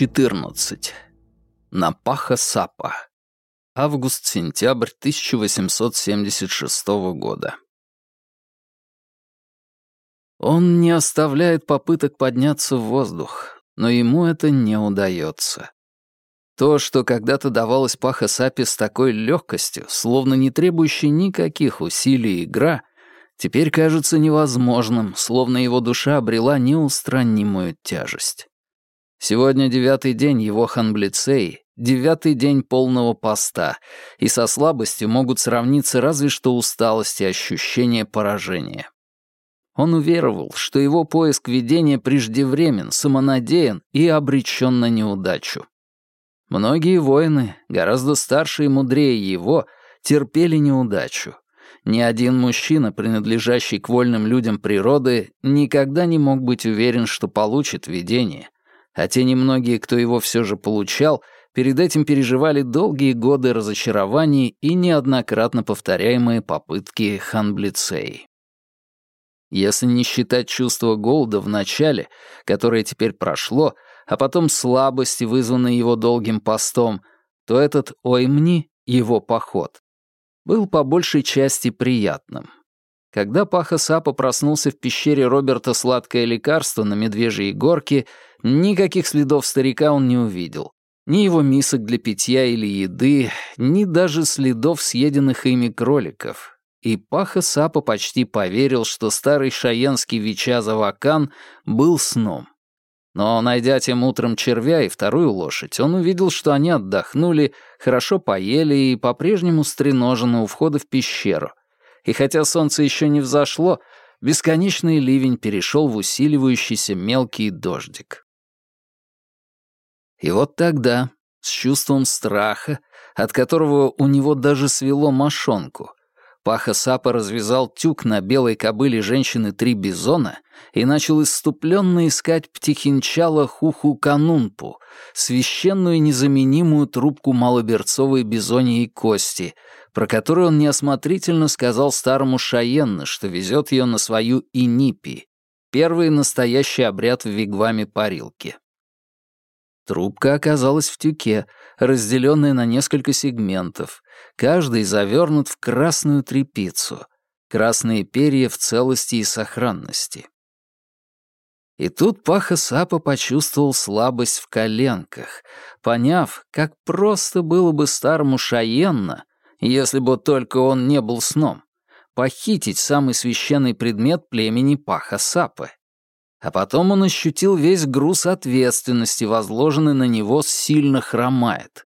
14. Напаха Сапа. Август-сентябрь 1876 года. Он не оставляет попыток подняться в воздух, но ему это не удается. То, что когда-то давалось Паха Сапе с такой легкостью, словно не требующей никаких усилий игра, теперь кажется невозможным, словно его душа обрела неустранимую тяжесть. Сегодня девятый день его ханблицей, девятый день полного поста, и со слабостью могут сравниться разве что усталость и ощущение поражения. Он уверовал, что его поиск видения преждевремен, самонадеян и обречен на неудачу. Многие воины, гораздо старше и мудрее его, терпели неудачу. Ни один мужчина, принадлежащий к вольным людям природы, никогда не мог быть уверен, что получит видение — а те немногие, кто его все же получал, перед этим переживали долгие годы разочарований и неоднократно повторяемые попытки ханблицей. Если не считать чувство голода в начале, которое теперь прошло, а потом слабости, вызванной его долгим постом, то этот оймни, его поход, был по большей части приятным. Когда Паха Сапа проснулся в пещере Роберта «Сладкое лекарство» на Медвежьей горке, никаких следов старика он не увидел. Ни его мисок для питья или еды, ни даже следов съеденных ими кроликов. И Паха Сапа почти поверил, что старый шаенский Вича-Завакан был сном. Но, найдя тем утром червя и вторую лошадь, он увидел, что они отдохнули, хорошо поели и по-прежнему стреножены у входа в пещеру, и хотя солнце еще не взошло, бесконечный ливень перешел в усиливающийся мелкий дождик. И вот тогда, с чувством страха, от которого у него даже свело мошонку, Паха Сапа развязал тюк на белой кобыле женщины Три Бизона и начал иступленно искать птихинчала Хуху Канунпу, священную незаменимую трубку малоберцовой бизоньей кости, про которую он неосмотрительно сказал старому Шаенна, что везет ее на свою Инипи, первый настоящий обряд в вигваме парилки. Трубка оказалась в тюке, разделенная на несколько сегментов, каждый завернут в красную тряпицу, красные перья в целости и сохранности. И тут Паха Сапа почувствовал слабость в коленках, поняв, как просто было бы старому Шаенна, если бы только он не был сном, похитить самый священный предмет племени Паха Сапы. А потом он ощутил весь груз ответственности, возложенный на него сильно хромает.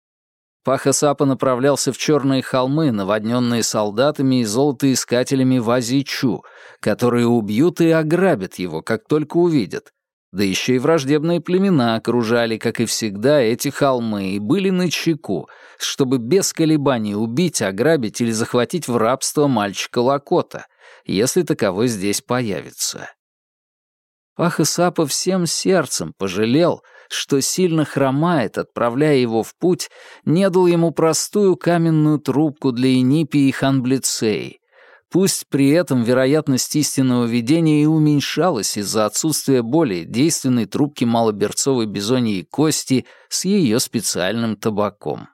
Паха-Сапа направлялся в черные холмы, наводненные солдатами и золотоискателями Вазичу, которые убьют и ограбят его, как только увидят. Да еще и враждебные племена окружали, как и всегда, эти холмы и были на чеку, чтобы без колебаний убить, ограбить или захватить в рабство мальчика Лакота, если таковой здесь появится. Паха-Сапа всем сердцем пожалел, что сильно хромает, отправляя его в путь, не дал ему простую каменную трубку для Инипи и Ханблицей. Пусть при этом вероятность истинного видения и уменьшалась из-за отсутствия более действенной трубки малоберцовой бизоньей кости с ее специальным табаком.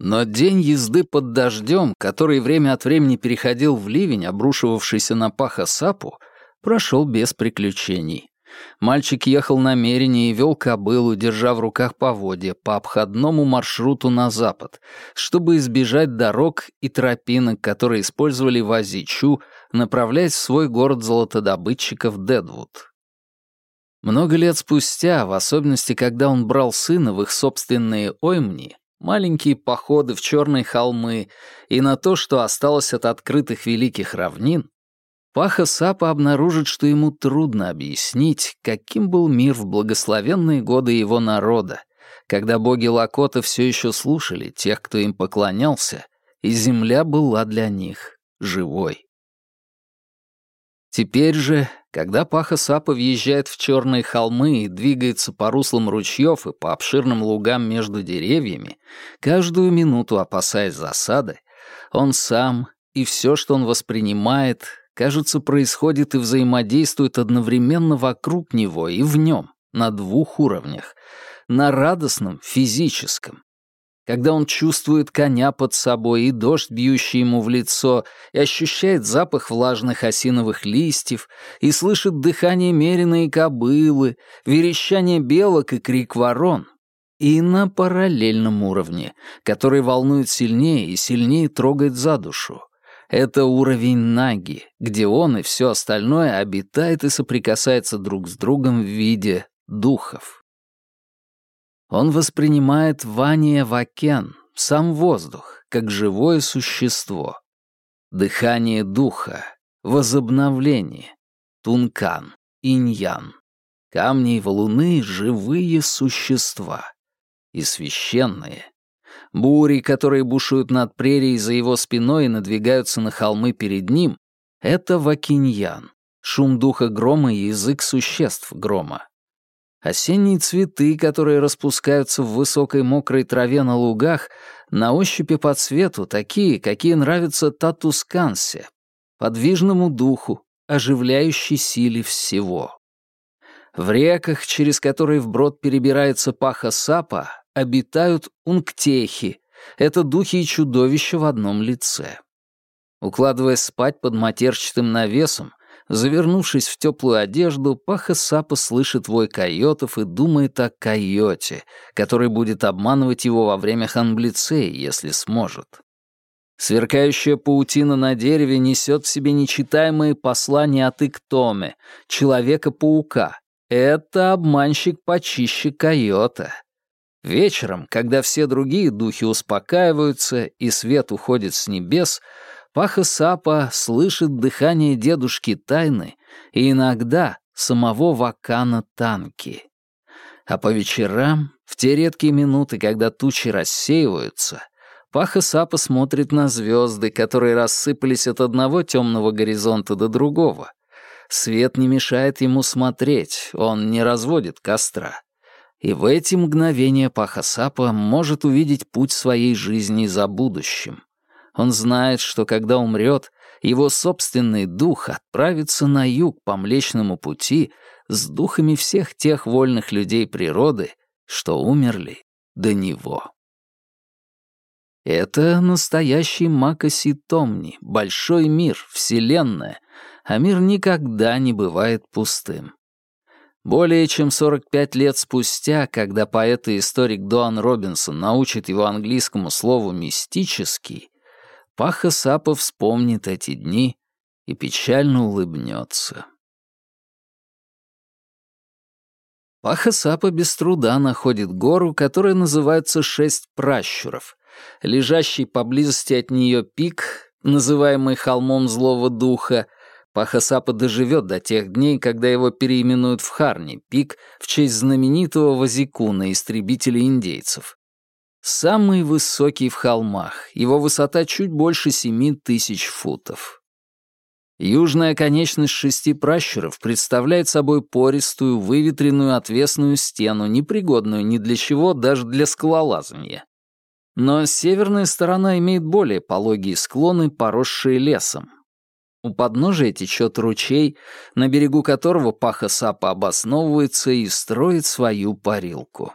Но день езды под дождем, который время от времени переходил в ливень, обрушивавшийся на паха Сапу, прошел без приключений. Мальчик ехал намеренно и вел кобылу, держа в руках поводья, по обходному маршруту на запад, чтобы избежать дорог и тропинок, которые использовали Вазичу, направляясь в свой город золотодобытчиков Дедвуд. Много лет спустя, в особенности, когда он брал сына в их собственные оймни, маленькие походы в черные холмы и на то, что осталось от открытых великих равнин, Паха Сапа обнаружит, что ему трудно объяснить, каким был мир в благословенные годы его народа, когда боги Лакота все еще слушали тех, кто им поклонялся, и земля была для них живой. Теперь же, когда Паха Сапа въезжает в черные холмы и двигается по руслам ручьев и по обширным лугам между деревьями, каждую минуту опасаясь засады, он сам и все, что он воспринимает, кажется, происходит и взаимодействует одновременно вокруг него и в нем, на двух уровнях, на радостном физическом. Когда он чувствует коня под собой и дождь, бьющий ему в лицо, и ощущает запах влажных осиновых листьев, и слышит дыхание меренной кобылы, верещание белок и крик ворон. И на параллельном уровне, который волнует сильнее и сильнее трогает за душу. Это уровень Наги, где он и все остальное обитает и соприкасается друг с другом в виде духов. Он воспринимает Вания Вакен, сам воздух, как живое существо. Дыхание духа, возобновление, тункан, иньян. Камни и валуны — живые существа. И священные. Бури, которые бушуют над прерией за его спиной и надвигаются на холмы перед ним — это вакиньян, шум духа грома и язык существ грома. Осенние цветы, которые распускаются в высокой мокрой траве на лугах, на ощупь по цвету такие, какие нравятся Татускансе, подвижному духу, оживляющей силе всего. В реках, через которые вброд перебирается паха-сапа, обитают унктехи, это духи и чудовища в одном лице. Укладываясь спать под матерчатым навесом, Завернувшись в теплую одежду, Паха Сапа слышит вой койотов и думает о койоте, который будет обманывать его во время ханблицеи, если сможет. Сверкающая паутина на дереве несет в себе нечитаемые послания от Иктоме, Человека-паука. Это обманщик почище койота. Вечером, когда все другие духи успокаиваются и свет уходит с небес, Паха Сапа слышит дыхание дедушки Тайны и иногда самого Вакана Танки. А по вечерам, в те редкие минуты, когда тучи рассеиваются, Паха Сапа смотрит на звезды, которые рассыпались от одного темного горизонта до другого. Свет не мешает ему смотреть, он не разводит костра. И в эти мгновения Паха Сапа может увидеть путь своей жизни за будущим. Он знает, что когда умрет, его собственный дух отправится на юг по Млечному пути с духами всех тех вольных людей природы, что умерли до него. Это настоящий Макаси Томни, большой мир, вселенная, а мир никогда не бывает пустым. Более чем 45 лет спустя, когда поэт и историк Дуан Робинсон научит его английскому слову «мистический», Паха Сапа вспомнит эти дни и печально улыбнется. Паха Сапа без труда находит гору, которая называется Шесть Пращуров. Лежащий поблизости от нее пик, называемый холмом злого духа, Паха Сапа доживет до тех дней, когда его переименуют в Харни, пик в честь знаменитого Вазикуна, истребителя индейцев. Самый высокий в холмах, его высота чуть больше семи тысяч футов. Южная конечность шести пращуров представляет собой пористую, выветренную отвесную стену, непригодную ни для чего, даже для скалолазания. Но северная сторона имеет более пологие склоны, поросшие лесом. У подножия течет ручей, на берегу которого паха сапа обосновывается и строит свою парилку.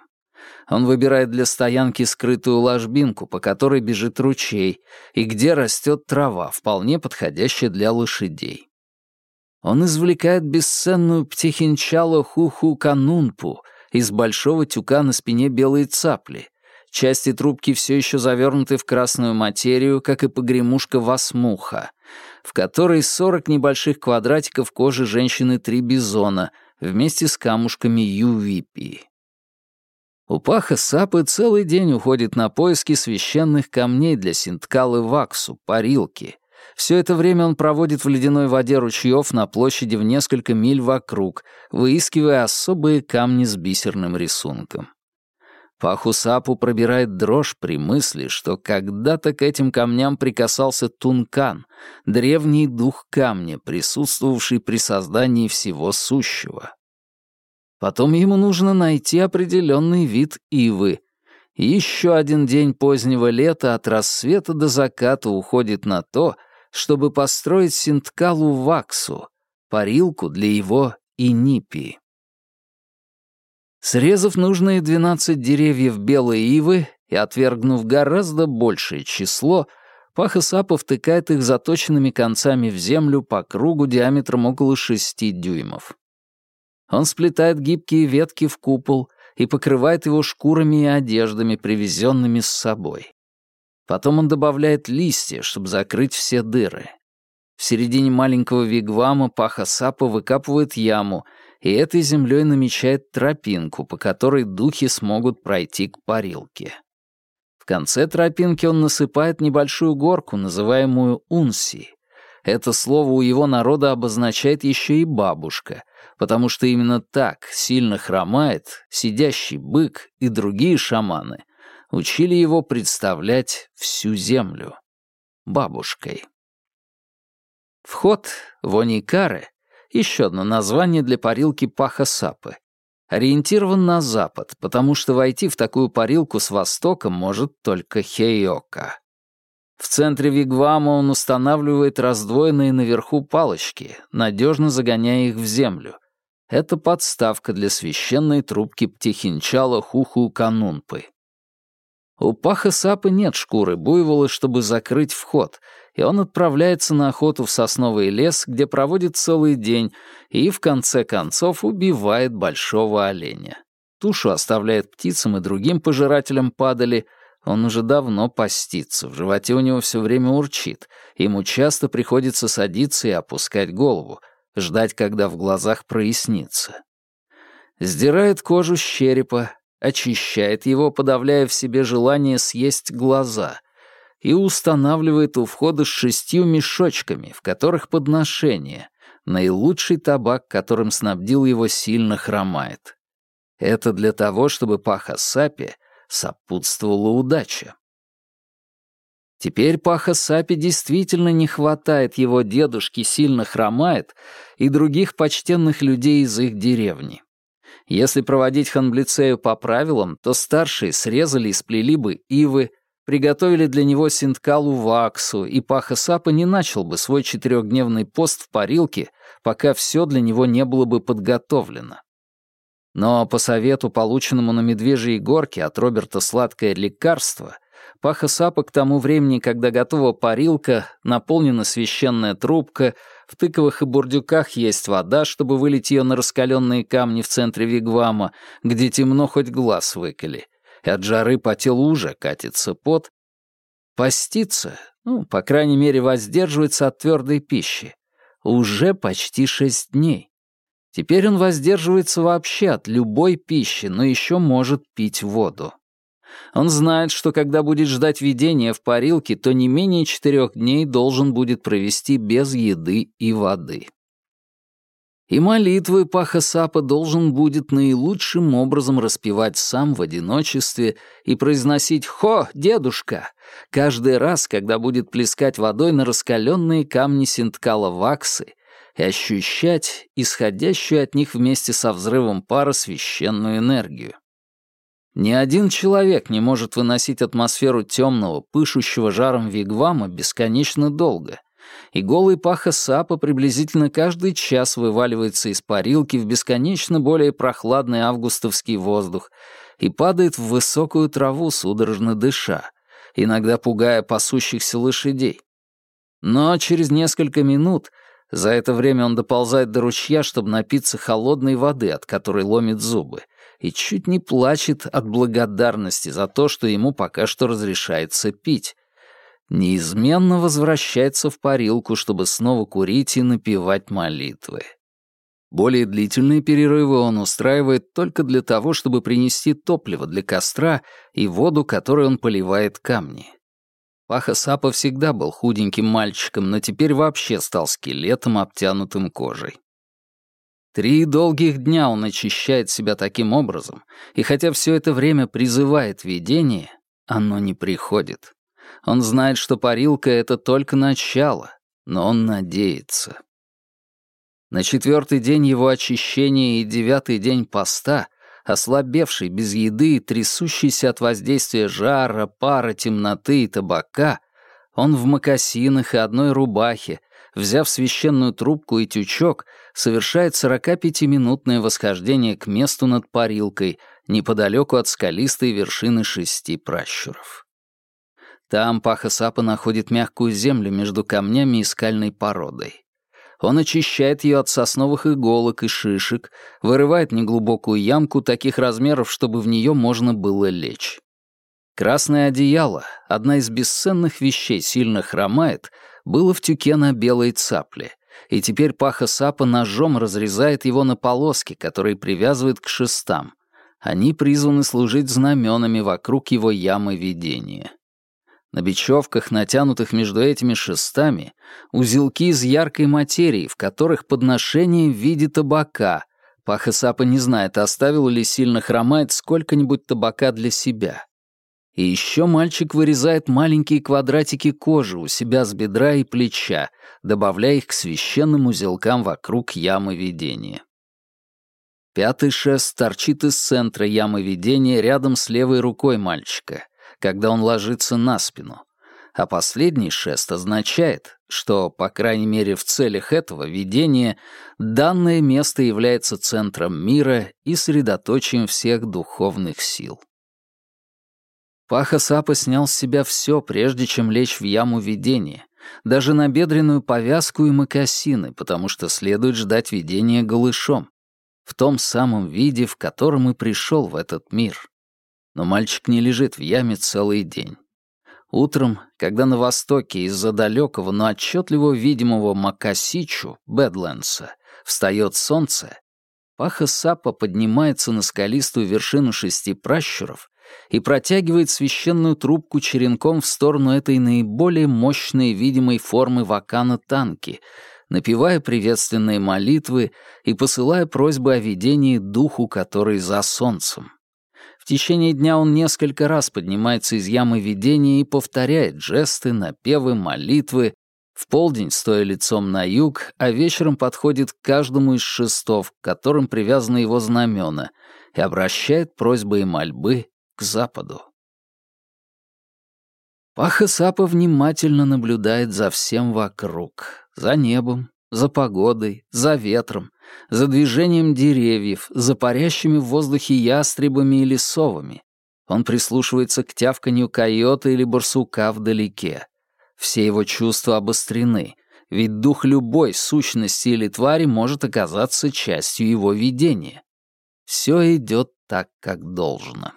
Он выбирает для стоянки скрытую ложбинку, по которой бежит ручей, и где растет трава, вполне подходящая для лошадей. Он извлекает бесценную птихинчало хуху-канунпу из большого тюка на спине белой цапли. Части трубки все еще завернуты в красную материю, как и погремушка васмуха, в которой сорок небольших квадратиков кожи женщины три бизона вместе с камушками ювипи. Упаха Сапы целый день уходит на поиски священных камней для синткалы ваксу, парилки. Все это время он проводит в ледяной воде ручьев на площади в несколько миль вокруг, выискивая особые камни с бисерным рисунком. Паху Сапу пробирает дрожь при мысли, что когда-то к этим камням прикасался Тункан, древний дух камня, присутствовавший при создании всего сущего. Потом ему нужно найти определенный вид ивы. еще один день позднего лета от рассвета до заката уходит на то, чтобы построить синткалу ваксу, парилку для его инипии. Срезав нужные 12 деревьев белой ивы и отвергнув гораздо большее число, Паха Сапа втыкает их заточенными концами в землю по кругу диаметром около 6 дюймов. Он сплетает гибкие ветки в купол и покрывает его шкурами и одеждами, привезенными с собой. Потом он добавляет листья, чтобы закрыть все дыры. В середине маленького вигвама Паха Сапа выкапывает яму, и этой землей намечает тропинку, по которой духи смогут пройти к парилке. В конце тропинки он насыпает небольшую горку, называемую унси. Это слово у его народа обозначает еще и бабушка, потому что именно так сильно хромает сидящий бык и другие шаманы учили его представлять всю землю бабушкой. Вход в Оникаре — еще одно название для парилки Паха-Сапы. Ориентирован на запад, потому что войти в такую парилку с востока может только Хейока. В центре вигвама он устанавливает раздвоенные наверху палочки, надежно загоняя их в землю, это подставка для священной трубки птихинчала Хуху Канунпы. У Паха Сапы нет шкуры буйвола, чтобы закрыть вход, и он отправляется на охоту в сосновый лес, где проводит целый день и, в конце концов, убивает большого оленя. Тушу оставляет птицам и другим пожирателям падали. Он уже давно постится, в животе у него все время урчит. Ему часто приходится садиться и опускать голову — ждать, когда в глазах прояснится. Сдирает кожу с черепа, очищает его, подавляя в себе желание съесть глаза, и устанавливает у входа с шестью мешочками, в которых подношение, наилучший табак, которым снабдил его, сильно хромает. Это для того, чтобы Паха Сапи сопутствовала удача. Теперь Паха Сапи действительно не хватает его дедушки, сильно хромает, и других почтенных людей из их деревни. Если проводить ханблицею по правилам, то старшие срезали и сплели бы ивы, приготовили для него синткалу ваксу, и Паха Сапа не начал бы свой четырехдневный пост в парилке, пока все для него не было бы подготовлено. Но по совету, полученному на Медвежьей горке от Роберта «Сладкое лекарство», Паха Сапа к тому времени, когда готова парилка, наполнена священная трубка, в тыковых и бурдюках есть вода, чтобы вылить ее на раскаленные камни в центре вигвама, где темно хоть глаз выколи, и от жары по телу уже катится пот. Поститься, ну, по крайней мере, воздерживается от твердой пищи. Уже почти шесть дней. Теперь он воздерживается вообще от любой пищи, но еще может пить воду. Он знает, что когда будет ждать видения в парилке, то не менее четырех дней должен будет провести без еды и воды. И молитвы Паха Сапа должен будет наилучшим образом распевать сам в одиночестве и произносить «Хо, дедушка!» каждый раз, когда будет плескать водой на раскаленные камни синткала ваксы и ощущать исходящую от них вместе со взрывом пара священную энергию. Ни один человек не может выносить атмосферу темного, пышущего жаром вигвама бесконечно долго, и голый паха сапа приблизительно каждый час вываливается из парилки в бесконечно более прохладный августовский воздух и падает в высокую траву, судорожно дыша, иногда пугая пасущихся лошадей. Но через несколько минут за это время он доползает до ручья, чтобы напиться холодной воды, от которой ломит зубы, и чуть не плачет от благодарности за то, что ему пока что разрешается пить. Неизменно возвращается в парилку, чтобы снова курить и напевать молитвы. Более длительные перерывы он устраивает только для того, чтобы принести топливо для костра и воду, которой он поливает камни. Паха Сапа всегда был худеньким мальчиком, но теперь вообще стал скелетом, обтянутым кожей. Три долгих дня он очищает себя таким образом, и хотя все это время призывает видение, оно не приходит. Он знает, что парилка — это только начало, но он надеется. На четвертый день его очищения и девятый день поста, ослабевший без еды и трясущийся от воздействия жара, пара, темноты и табака, он в мокасинах и одной рубахе, взяв священную трубку и тючок, совершает 45-минутное восхождение к месту над парилкой, неподалеку от скалистой вершины шести пращуров. Там Паха-Сапа находит мягкую землю между камнями и скальной породой. Он очищает ее от сосновых иголок и шишек, вырывает неглубокую ямку таких размеров, чтобы в нее можно было лечь. Красное одеяло, одна из бесценных вещей, сильно хромает, было в тюке на белой цапле, и теперь Паха Сапа ножом разрезает его на полоски, которые привязывает к шестам. Они призваны служить знаменами вокруг его ямы видения. На бечевках, натянутых между этими шестами, узелки из яркой материи, в которых подношение в виде табака. Паха Сапа не знает, оставил ли сильно хромает сколько-нибудь табака для себя. И еще мальчик вырезает маленькие квадратики кожи у себя с бедра и плеча, добавляя их к священным узелкам вокруг ямы видения. Пятый шест торчит из центра ямы видения рядом с левой рукой мальчика, когда он ложится на спину, а последний шест означает, что, по крайней мере в целях этого видения, данное место является центром мира и средоточием всех духовных сил. Паха Сапа снял с себя все, прежде чем лечь в яму видения, даже набедренную повязку и мокасины, потому что следует ждать видения голышом, в том самом виде, в котором и пришел в этот мир. Но мальчик не лежит в яме целый день. Утром, когда на востоке из-за далекого, но отчетливо видимого Макасичу, Бэдлендса, встает солнце, Паха Сапа поднимается на скалистую вершину шести пращуров и протягивает священную трубку черенком в сторону этой наиболее мощной видимой формы вакана танки, напевая приветственные молитвы и посылая просьбы о видении духу, который за солнцем. В течение дня он несколько раз поднимается из ямы видения и повторяет жесты, напевы, молитвы, в полдень, стоя лицом на юг, а вечером подходит к каждому из шестов, к которым привязаны его знамена, и обращает просьбы и мольбы к западу. Паха Сапа внимательно наблюдает за всем вокруг, за небом, за погодой, за ветром, за движением деревьев, за парящими в воздухе ястребами или совами. Он прислушивается к тявканью койота или барсука вдалеке. Все его чувства обострены, ведь дух любой сущности или твари может оказаться частью его видения. Все идет так, как должно.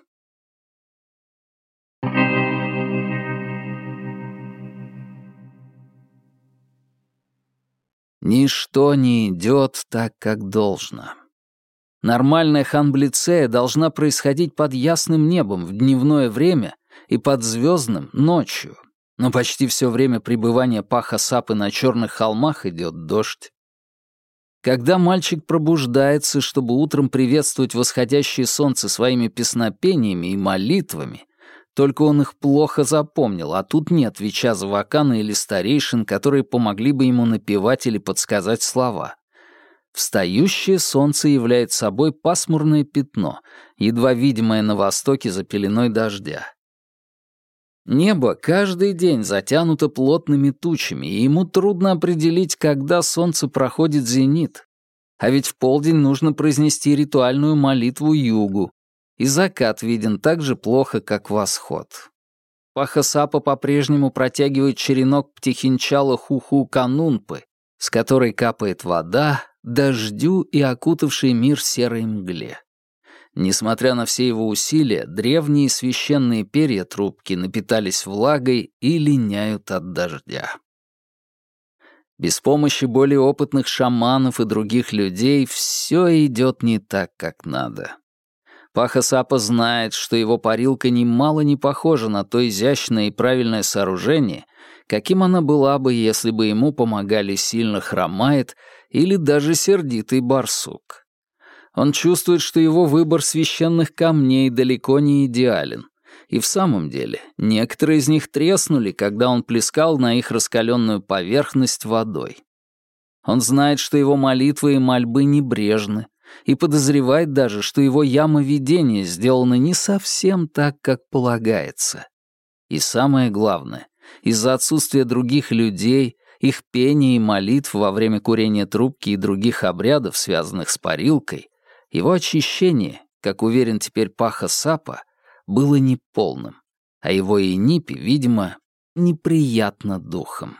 Ничто не идет так, как должно. Нормальная ханблицея должна происходить под ясным небом в дневное время и под звездным ночью. Но почти все время пребывания Паха Сапы на черных холмах идет дождь. Когда мальчик пробуждается, чтобы утром приветствовать восходящее солнце своими песнопениями и молитвами, только он их плохо запомнил, а тут нет Вича Завакана или старейшин, которые помогли бы ему напевать или подсказать слова. Встающее солнце является собой пасмурное пятно, едва видимое на востоке за пеленой дождя. Небо каждый день затянуто плотными тучами, и ему трудно определить, когда солнце проходит зенит. А ведь в полдень нужно произнести ритуальную молитву югу, и закат виден так же плохо, как восход. Паха-сапа по-прежнему протягивает черенок птихинчала хуху канунпы, с которой капает вода, дождю и окутавший мир серой мгле. Несмотря на все его усилия, древние священные перья трубки напитались влагой и линяют от дождя. Без помощи более опытных шаманов и других людей все идет не так, как надо. Паха Сапа знает, что его парилка немало не похожа на то изящное и правильное сооружение, каким она была бы, если бы ему помогали сильно хромает или даже сердитый барсук. Он чувствует, что его выбор священных камней далеко не идеален. И в самом деле, некоторые из них треснули, когда он плескал на их раскаленную поверхность водой. Он знает, что его молитвы и мольбы небрежны, и подозревает даже, что его яма видения сделана не совсем так, как полагается. И самое главное, из-за отсутствия других людей, их пение и молитв во время курения трубки и других обрядов, связанных с парилкой, его очищение, как уверен теперь Паха Сапа, было неполным, а его инипи, видимо, неприятно духом.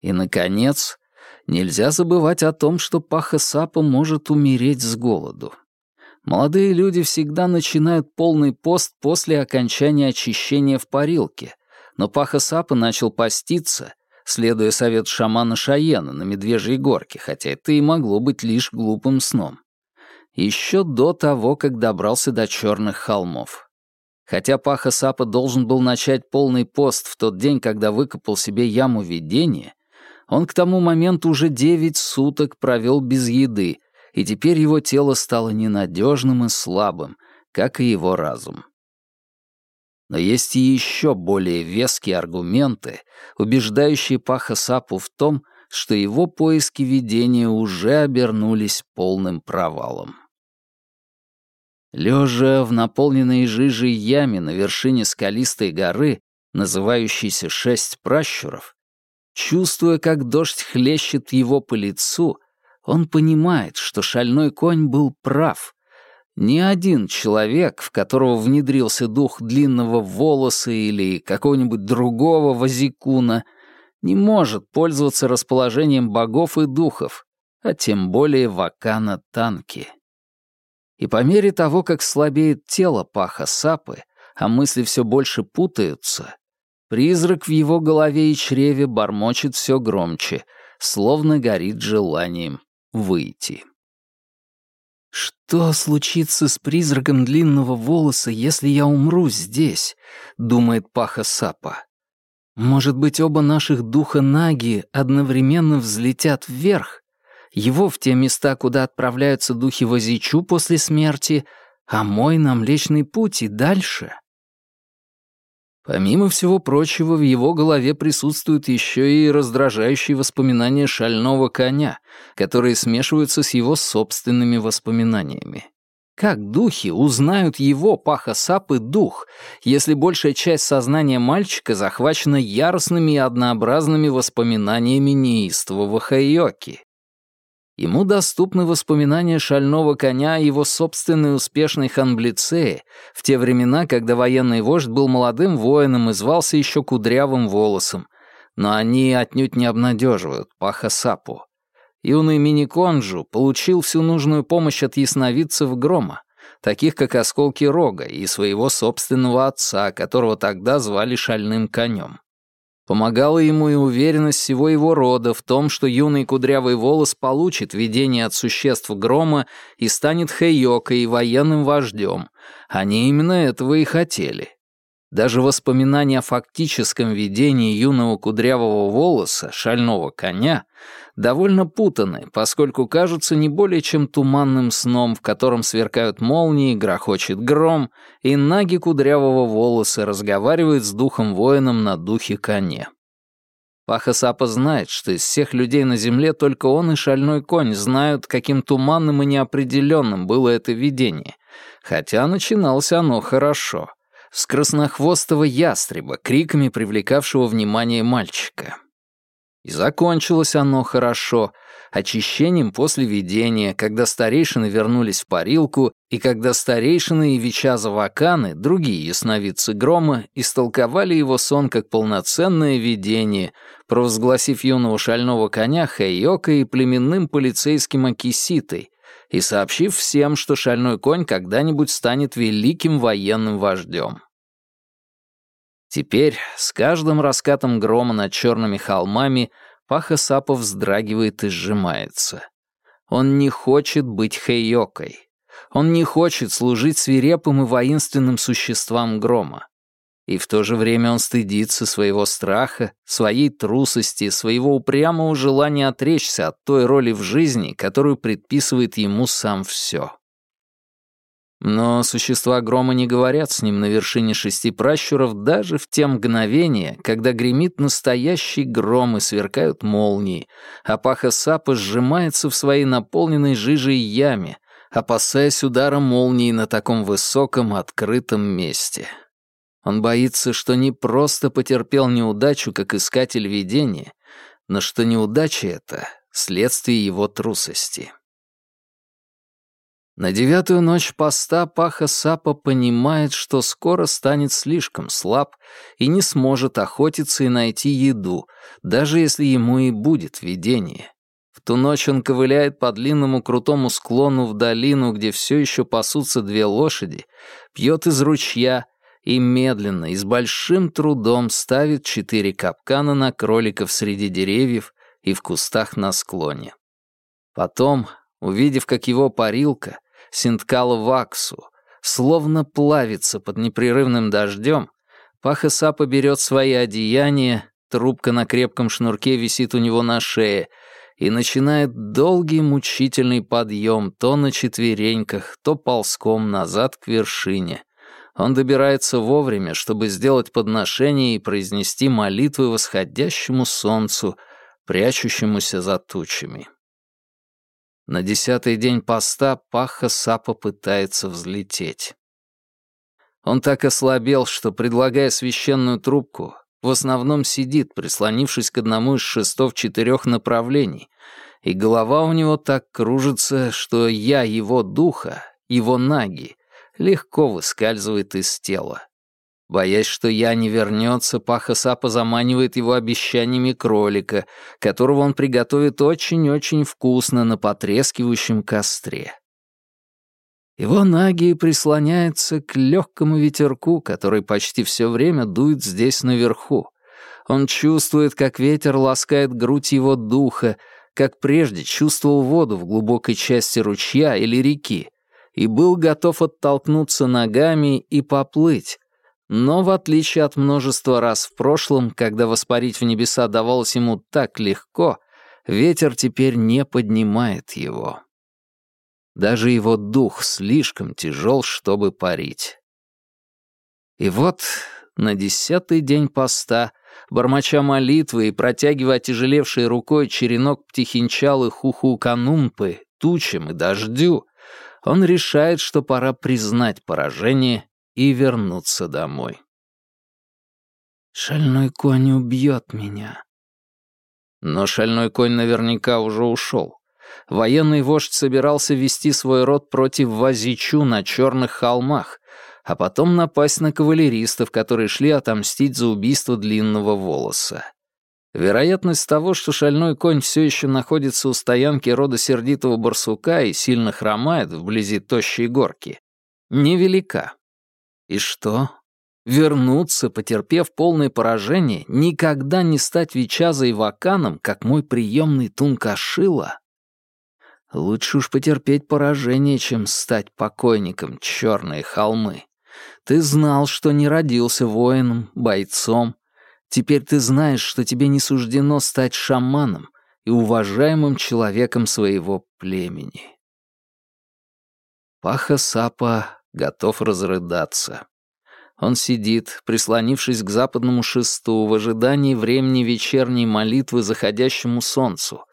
И, наконец, нельзя забывать о том, что Паха Сапа может умереть с голоду. Молодые люди всегда начинают полный пост после окончания очищения в парилке, но Паха Сапа начал поститься, следуя совет шамана Шаена на Медвежьей горке, хотя это и могло быть лишь глупым сном. Еще до того, как добрался до Черных холмов. Хотя Паха Сапа должен был начать полный пост в тот день, когда выкопал себе яму видения, он к тому моменту уже девять суток провел без еды, и теперь его тело стало ненадежным и слабым, как и его разум. Но есть и еще более веские аргументы, убеждающие Паха Сапу в том, что его поиски видения уже обернулись полным провалом. Лежа в наполненной жижей яме на вершине скалистой горы, называющейся «Шесть пращуров», чувствуя, как дождь хлещет его по лицу, он понимает, что шальной конь был прав. Ни один человек, в которого внедрился дух длинного волоса или какого-нибудь другого вазикуна, не может пользоваться расположением богов и духов, а тем более вакана танки. И по мере того, как слабеет тело паха сапы, а мысли все больше путаются, призрак в его голове и чреве бормочет все громче, словно горит желанием выйти. «Что случится с призраком длинного волоса, если я умру здесь?» — думает Паха Сапа. «Может быть, оба наших духа Наги одновременно взлетят вверх? Его в те места, куда отправляются духи Вазичу после смерти, а мой на Млечный Путь и дальше?» Помимо всего прочего, в его голове присутствуют еще и раздражающие воспоминания шального коня, которые смешиваются с его собственными воспоминаниями. Как духи узнают его, Паха Сапы, дух, если большая часть сознания мальчика захвачена яростными и однообразными воспоминаниями неистового Хайоки? Ему доступны воспоминания шального коня и его собственной успешной ханблицеи в те времена, когда военный вождь был молодым воином и звался еще кудрявым волосом, но они отнюдь не обнадеживают Паха Сапу. Юный Миниконджу получил всю нужную помощь от ясновидцев Грома, таких как осколки рога и своего собственного отца, которого тогда звали шальным конем. Помогала ему и уверенность всего его рода в том, что юный кудрявый волос получит видение от существ грома и станет Хэйокой и военным вождем. Они именно этого и хотели. Даже воспоминания о фактическом видении юного кудрявого волоса, шального коня, довольно путаны, поскольку кажутся не более чем туманным сном, в котором сверкают молнии, грохочет гром, и наги кудрявого волоса разговаривают с духом-воином на духе коне. Пахасапа знает, что из всех людей на земле только он и шальной конь знают, каким туманным и неопределенным было это видение, хотя начиналось оно хорошо — с краснохвостого ястреба, криками привлекавшего внимание мальчика. И закончилось оно хорошо, очищением после видения, когда старейшины вернулись в парилку, и когда старейшины и Вичаза Ваканы, другие ясновидцы грома, истолковали его сон как полноценное видение, провозгласив юного шального коня Хэйока и племенным полицейским Акиситой, и сообщив всем, что шальной конь когда-нибудь станет великим военным вождем. Теперь с каждым раскатом грома над черными холмами Паха Сапа вздрагивает и сжимается. Он не хочет быть Хэйокой. Он не хочет служить свирепым и воинственным существам грома. И в то же время он стыдится своего страха, своей трусости, своего упрямого желания отречься от той роли в жизни, которую предписывает ему сам все. Но существа грома не говорят с ним на вершине шести пращуров даже в те мгновения, когда гремит настоящий гром и сверкают молнии, а паха сапа сжимается в своей наполненной жижей яме, опасаясь удара молнии на таком высоком открытом месте. Он боится, что не просто потерпел неудачу, как искатель видения, но что неудача эта — следствие его трусости. На девятую ночь поста Паха Сапа понимает, что скоро станет слишком слаб и не сможет охотиться и найти еду, даже если ему и будет видение. В ту ночь он ковыляет по длинному крутому склону в долину, где все еще пасутся две лошади, пьет из ручья и медленно и с большим трудом ставит четыре капкана на кроликов среди деревьев и в кустах на склоне. Потом, увидев, как его парилка, синткала ваксу, словно плавится под непрерывным дождем, Паха Сапа берет свои одеяния, трубка на крепком шнурке висит у него на шее — и начинает долгий мучительный подъем то на четвереньках, то ползком назад к вершине. Он добирается вовремя, чтобы сделать подношение и произнести молитвы восходящему солнцу, прячущемуся за тучами. На десятый день поста Паха Сапа пытается взлететь. Он так ослабел, что, предлагая священную трубку, в основном сидит, прислонившись к одному из шестов четырех направлений, и голова у него так кружится, что я его духа, его наги, легко выскальзывает из тела. Боясь, что я не вернется, Паха-Сапа заманивает его обещаниями кролика, которого он приготовит очень-очень вкусно на потрескивающем костре. Его наги прислоняется к легкому ветерку, который почти все время дует здесь наверху. Он чувствует, как ветер ласкает грудь его духа, как прежде чувствовал воду в глубокой части ручья или реки, и был готов оттолкнуться ногами и поплыть. Но в отличие от множества раз в прошлом, когда воспарить в небеса давалось ему так легко, ветер теперь не поднимает его. Даже его дух слишком тяжел, чтобы парить. И вот на десятый день поста, бормоча молитвы и протягивая тяжелевшей рукой черенок птихинчалы хуху-канумпы, тучам и дождю, он решает, что пора признать поражение и вернуться домой. «Шальной конь убьет меня». Но шальной конь наверняка уже ушел военный вождь собирался вести свой род против Вазичу на черных холмах, а потом напасть на кавалеристов, которые шли отомстить за убийство длинного волоса. Вероятность того, что шальной конь все еще находится у стоянки рода сердитого барсука и сильно хромает вблизи тощей горки, невелика. И что? Вернуться, потерпев полное поражение, никогда не стать Вичазой Ваканом, как мой приемный Тункашила? Лучше уж потерпеть поражение, чем стать покойником, черные холмы. Ты знал, что не родился воином, бойцом. Теперь ты знаешь, что тебе не суждено стать шаманом и уважаемым человеком своего племени. Паха Сапа готов разрыдаться. Он сидит, прислонившись к западному шесту, в ожидании времени вечерней молитвы заходящему солнцу,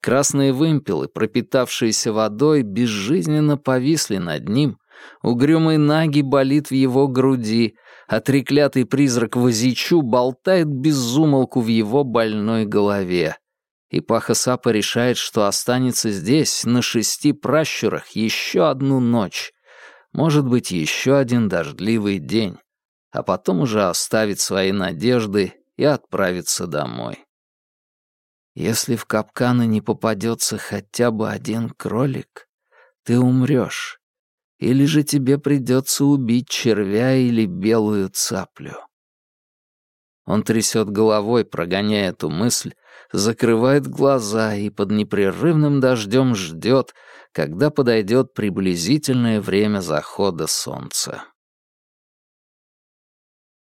Красные вымпелы, пропитавшиеся водой, безжизненно повисли над ним, угрюмый наги болит в его груди, а треклятый призрак Вазичу болтает безумолку в его больной голове. И Паха-Сапа решает, что останется здесь, на шести пращурах, еще одну ночь. Может быть, еще один дождливый день. А потом уже оставит свои надежды и отправится домой. Если в капканы не попадется хотя бы один кролик, ты умрешь. Или же тебе придется убить червя или белую цаплю. Он трясет головой, прогоняя эту мысль, закрывает глаза и под непрерывным дождем ждет, когда подойдет приблизительное время захода солнца.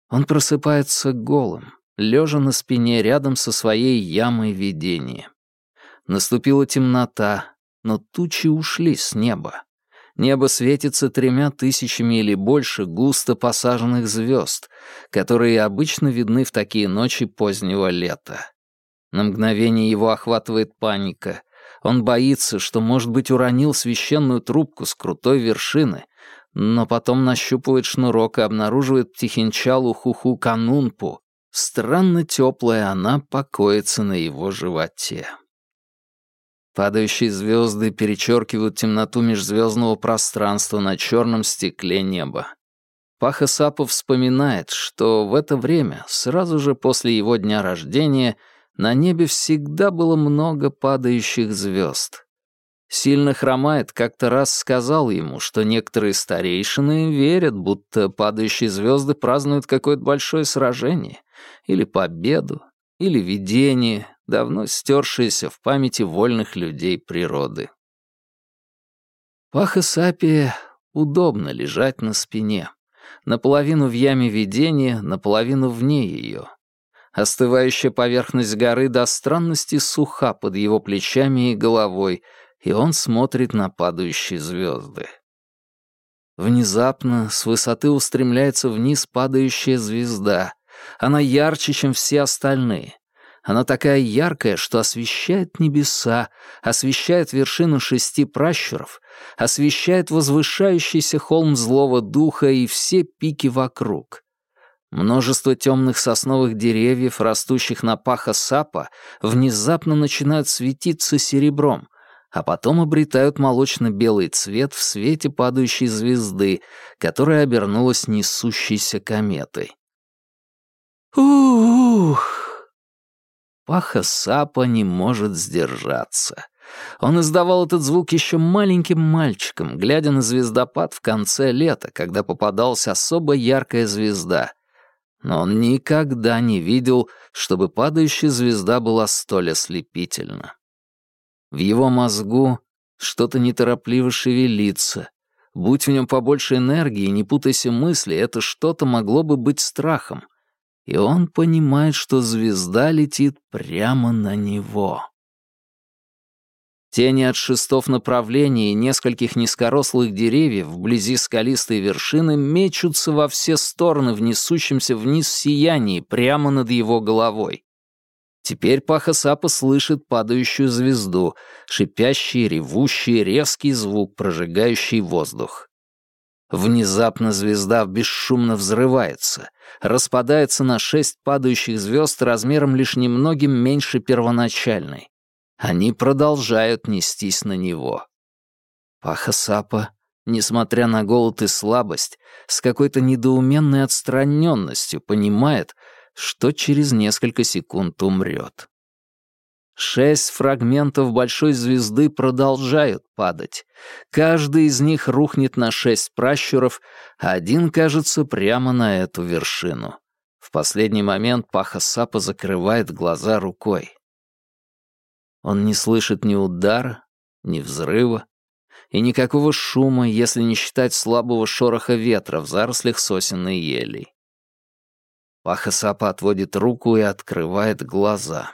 Он просыпается голым, лежа на спине рядом со своей ямой видения. Наступила темнота, но тучи ушли с неба. Небо светится тремя тысячами или больше густо посаженных звезд, которые обычно видны в такие ночи позднего лета. На мгновение его охватывает паника. Он боится, что, может быть, уронил священную трубку с крутой вершины, но потом нащупывает шнурок и обнаруживает птихинчалу Хуху Канунпу. Странно теплая она покоится на его животе. Падающие звезды перечеркивают темноту межзвездного пространства на черном стекле неба. Паха Сапов вспоминает, что в это время, сразу же после его дня рождения, на небе всегда было много падающих звезд. Сильно хромает как-то раз сказал ему, что некоторые старейшины верят, будто падающие звезды празднуют какое-то большое сражение, или победу, или видение, давно стершееся в памяти вольных людей природы. Паха Сапия удобно лежать на спине наполовину в яме видения, наполовину вне ее. Остывающая поверхность горы до странности суха под его плечами и головой, и он смотрит на падающие звезды. Внезапно с высоты устремляется вниз падающая звезда. Она ярче, чем все остальные. Она такая яркая, что освещает небеса, освещает вершину шести пращуров, освещает возвышающийся холм злого духа и все пики вокруг. Множество темных сосновых деревьев, растущих на паха сапа, внезапно начинают светиться серебром, а потом обретают молочно-белый цвет в свете падающей звезды, которая обернулась несущейся кометой. «Ух!» Паха Сапа не может сдержаться. Он издавал этот звук еще маленьким мальчиком, глядя на звездопад в конце лета, когда попадалась особо яркая звезда. Но он никогда не видел, чтобы падающая звезда была столь ослепительна. В его мозгу что-то неторопливо шевелится. Будь в нем побольше энергии, не путайся мысли, это что-то могло бы быть страхом — и он понимает, что звезда летит прямо на него. Тени от шестов направлений и нескольких низкорослых деревьев вблизи скалистой вершины мечутся во все стороны в несущемся вниз сиянии прямо над его головой. Теперь Паха Сапа слышит падающую звезду, шипящий, ревущий, резкий звук, прожигающий воздух. Внезапно звезда бесшумно взрывается, распадается на шесть падающих звезд размером лишь немногим меньше первоначальной. Они продолжают нестись на него. Пахасапа, несмотря на голод и слабость, с какой-то недоуменной отстраненностью понимает, что через несколько секунд умрет. Шесть фрагментов большой звезды продолжают падать. Каждый из них рухнет на шесть пращуров, а один, кажется, прямо на эту вершину. В последний момент Паха Сапа закрывает глаза рукой. Он не слышит ни удара, ни взрыва, и никакого шума, если не считать слабого шороха ветра в зарослях сосен и елей. Паха Сапа отводит руку и открывает глаза.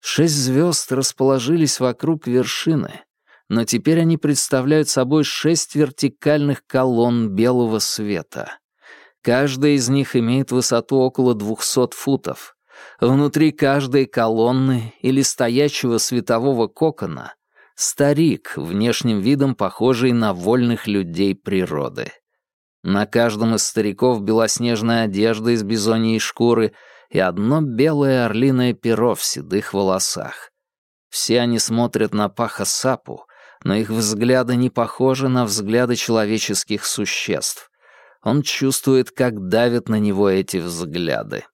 Шесть звезд расположились вокруг вершины, но теперь они представляют собой шесть вертикальных колонн белого света. Каждая из них имеет высоту около двухсот футов. Внутри каждой колонны или стоячего светового кокона старик, внешним видом похожий на вольных людей природы. На каждом из стариков белоснежная одежда из бизоньей шкуры — и одно белое орлиное перо в седых волосах. Все они смотрят на Паха Сапу, но их взгляды не похожи на взгляды человеческих существ. Он чувствует, как давят на него эти взгляды.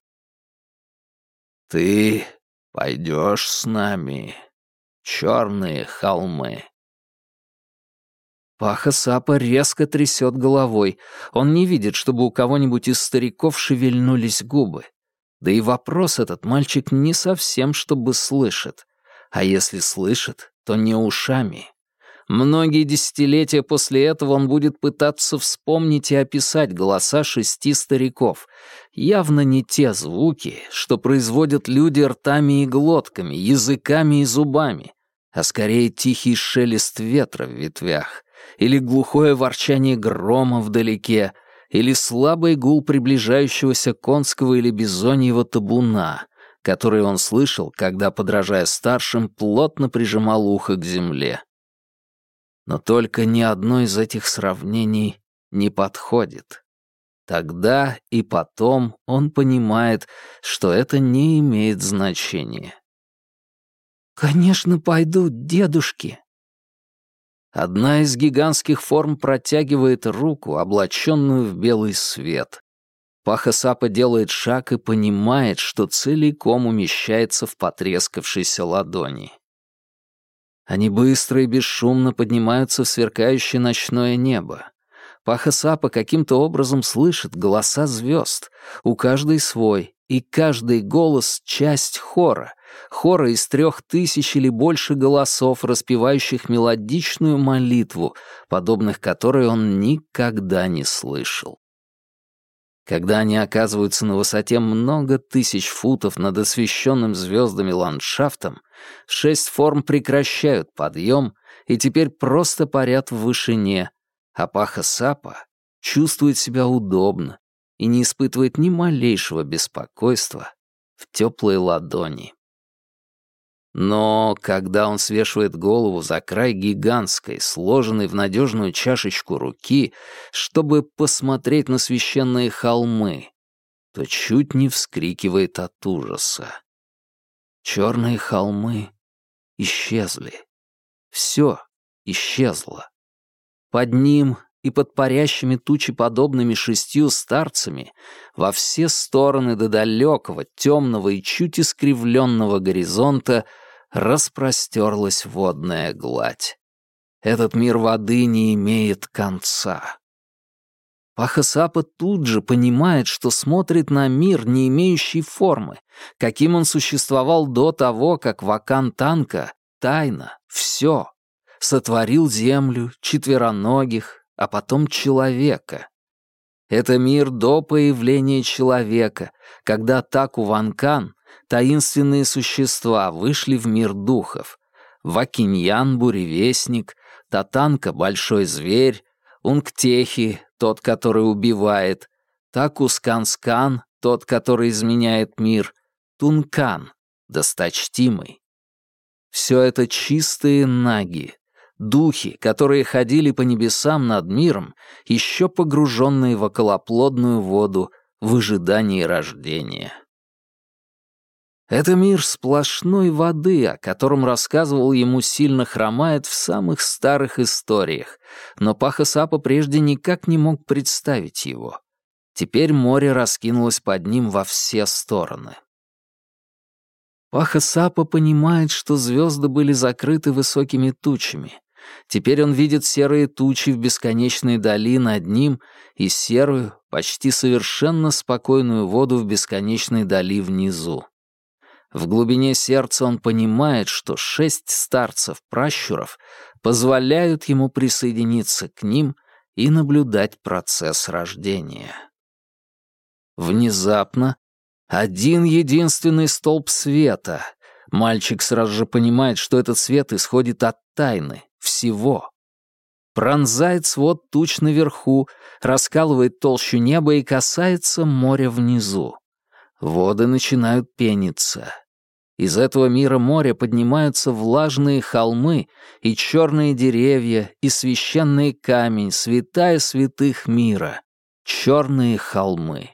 «Ты пойдешь с нами, черные холмы», Паха Сапа резко трясет головой. Он не видит, чтобы у кого-нибудь из стариков шевельнулись губы. Да и вопрос этот мальчик не совсем чтобы слышит. А если слышит, то не ушами. Многие десятилетия после этого он будет пытаться вспомнить и описать голоса шести стариков. Явно не те звуки, что производят люди ртами и глотками, языками и зубами, а скорее тихий шелест ветра в ветвях или глухое ворчание грома вдалеке, или слабый гул приближающегося конского или бизоньего табуна, который он слышал, когда, подражая старшим, плотно прижимал ухо к земле. Но только ни одно из этих сравнений не подходит. Тогда и потом он понимает, что это не имеет значения. «Конечно, пойду, дедушки», Одна из гигантских форм протягивает руку, облаченную в белый свет. Паха Сапа делает шаг и понимает, что целиком умещается в потрескавшейся ладони. Они быстро и бесшумно поднимаются в сверкающее ночное небо. Паха Сапа каким-то образом слышит голоса звезд, у каждой свой, и каждый голос — часть хора, хора из трех тысяч или больше голосов, распевающих мелодичную молитву, подобных которой он никогда не слышал. Когда они оказываются на высоте много тысяч футов над освещенным звездами ландшафтом, шесть форм прекращают подъем и теперь просто парят в вышине, а Паха Сапа чувствует себя удобно и не испытывает ни малейшего беспокойства в теплой ладони. Но когда он свешивает голову за край гигантской, сложенной в надежную чашечку руки, чтобы посмотреть на священные холмы, то чуть не вскрикивает от ужаса. Черные холмы исчезли. Все исчезло. Под ним и под парящими тучеподобными шестью старцами во все стороны до далекого, темного и чуть искривленного горизонта — распростерлась водная гладь. Этот мир воды не имеет конца. Пахасапа тут же понимает, что смотрит на мир, не имеющий формы, каким он существовал до того, как Вакан Танка, тайна, все, сотворил землю, четвероногих, а потом человека. Это мир до появления человека, когда Таку Ванкан таинственные существа вышли в мир духов. Вакиньян — буревестник, Татанка — большой зверь, Унгтехи — тот, который убивает, Такусканскан — тот, который изменяет мир, Тункан — досточтимый. Все это чистые наги, духи, которые ходили по небесам над миром, еще погруженные в околоплодную воду в ожидании рождения. Это мир сплошной воды, о котором рассказывал ему сильно хромает в самых старых историях, но Паха Сапа прежде никак не мог представить его. Теперь море раскинулось под ним во все стороны. Паха Сапа понимает, что звезды были закрыты высокими тучами. Теперь он видит серые тучи в бесконечной дали над ним и серую, почти совершенно спокойную воду в бесконечной дали внизу. В глубине сердца он понимает, что шесть старцев-пращуров позволяют ему присоединиться к ним и наблюдать процесс рождения. Внезапно один единственный столб света. Мальчик сразу же понимает, что этот свет исходит от тайны, всего. Пронзает свод туч наверху, раскалывает толщу неба и касается моря внизу. Воды начинают пениться. Из этого мира моря поднимаются влажные холмы и черные деревья, и священный камень, святая святых мира, черные холмы.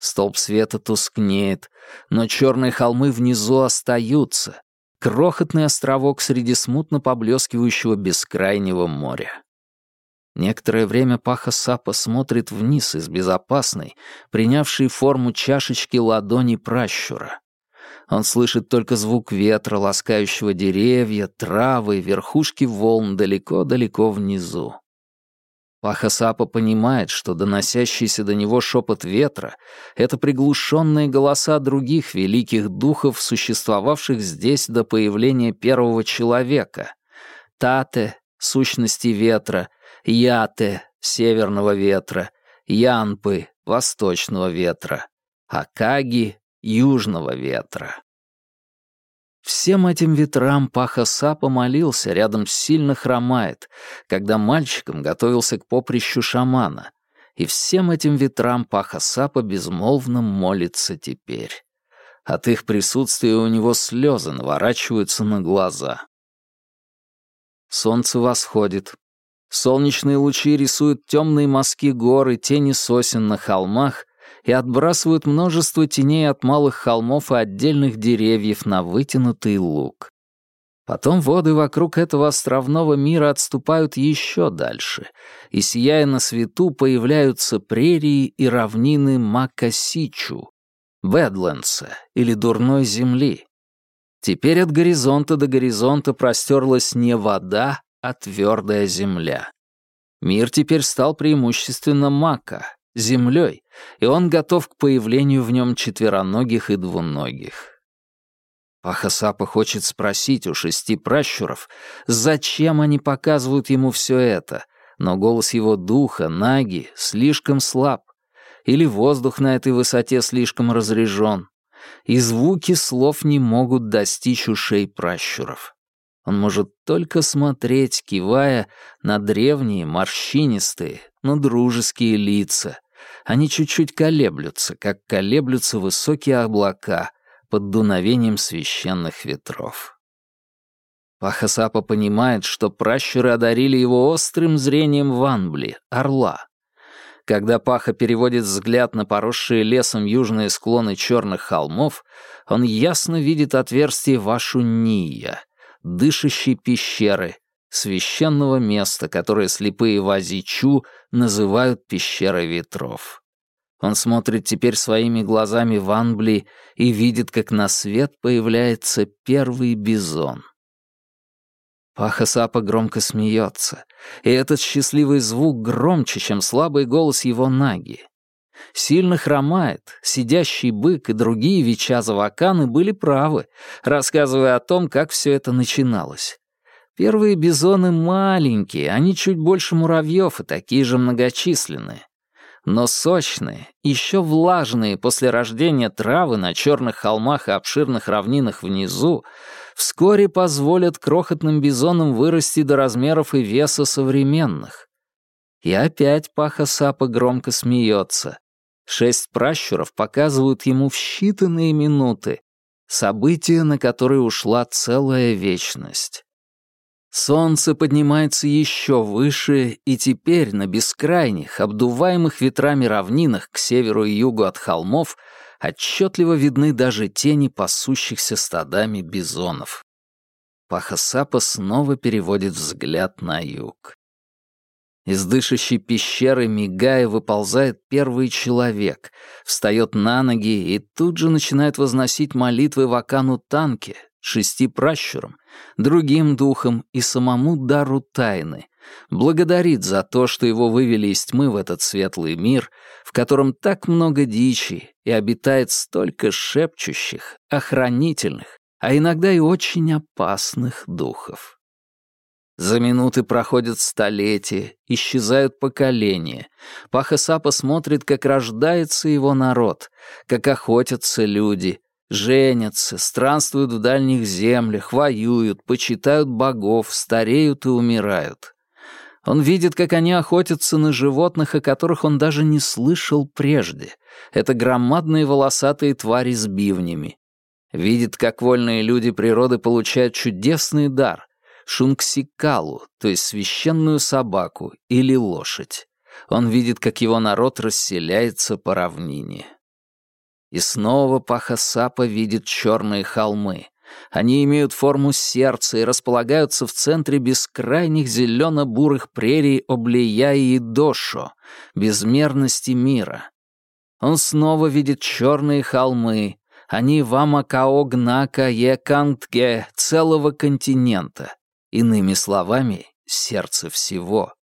Столб света тускнеет, но черные холмы внизу остаются, крохотный островок среди смутно поблескивающего бескрайнего моря. Некоторое время Паха Сапа смотрит вниз из безопасной, принявшей форму чашечки ладони пращура. Он слышит только звук ветра, ласкающего деревья, травы, верхушки волн далеко-далеко внизу. Пахасапа понимает, что доносящийся до него шепот ветра — это приглушенные голоса других великих духов, существовавших здесь до появления первого человека. Тате — сущности ветра, Яте — северного ветра, Янпы — восточного ветра, Акаги южного ветра. Всем этим ветрам Паха Сапа молился рядом сильно хромает, когда мальчиком готовился к поприщу шамана, и всем этим ветрам Паха Сапа безмолвно молится теперь. От их присутствия у него слезы наворачиваются на глаза. Солнце восходит. Солнечные лучи рисуют темные мазки гор и тени сосен на холмах и отбрасывают множество теней от малых холмов и отдельных деревьев на вытянутый луг. Потом воды вокруг этого островного мира отступают еще дальше, и, сияя на свету, появляются прерии и равнины Макасичу, Бэдлендса или Дурной Земли. Теперь от горизонта до горизонта простерлась не вода, а твердая земля. Мир теперь стал преимущественно Мака, землей, и он готов к появлению в нем четвероногих и двуногих. Пахасапа хочет спросить у шести пращуров, зачем они показывают ему все это, но голос его духа, наги, слишком слаб, или воздух на этой высоте слишком разрежен, и звуки слов не могут достичь ушей пращуров. Он может только смотреть, кивая на древние, морщинистые, но дружеские лица. Они чуть-чуть колеблются, как колеблются высокие облака, под дуновением священных ветров. Пахасапа понимает, что пращуры одарили его острым зрением Ванбли, орла. Когда Паха переводит взгляд на поросшие лесом южные склоны черных холмов, он ясно видит отверстие Вашуния, дышащей пещеры, священного места, которое слепые Вазичу называют пещерой ветров. Он смотрит теперь своими глазами в Анбли и видит, как на свет появляется первый бизон. Паха Сапа громко смеется, и этот счастливый звук громче, чем слабый голос его наги. Сильно хромает, сидящий бык и другие веча-заваканы были правы, рассказывая о том, как все это начиналось. Первые бизоны маленькие, они чуть больше муравьев и такие же многочисленные но сочные, еще влажные после рождения травы на черных холмах и обширных равнинах внизу вскоре позволят крохотным бизонам вырасти до размеров и веса современных. И опять Паха Сапа громко смеется. Шесть пращуров показывают ему в считанные минуты события, на которые ушла целая вечность. Солнце поднимается еще выше, и теперь на бескрайних, обдуваемых ветрами равнинах к северу и югу от холмов отчетливо видны даже тени пасущихся стадами бизонов. Пахасапа снова переводит взгляд на юг. Из дышащей пещеры, мигая, выползает первый человек, встает на ноги и тут же начинает возносить молитвы Вакану Танке, шести пращурам, другим духам и самому дару тайны, благодарит за то, что его вывели из тьмы в этот светлый мир, в котором так много дичи и обитает столько шепчущих, охранительных, а иногда и очень опасных духов. За минуты проходят столетия, исчезают поколения. Пахасапа смотрит, как рождается его народ, как охотятся люди, Женятся, странствуют в дальних землях, воюют, почитают богов, стареют и умирают. Он видит, как они охотятся на животных, о которых он даже не слышал прежде. Это громадные волосатые твари с бивнями. Видит, как вольные люди природы получают чудесный дар — шунксикалу, то есть священную собаку или лошадь. Он видит, как его народ расселяется по равнине. И снова Пахасапа видит черные холмы. Они имеют форму сердца и располагаются в центре бескрайних зелено-бурых прерий Облияи и Дошо, безмерности мира. Он снова видит черные холмы. Они Вамакаогнака Екангтге целого континента. Иными словами, сердце всего.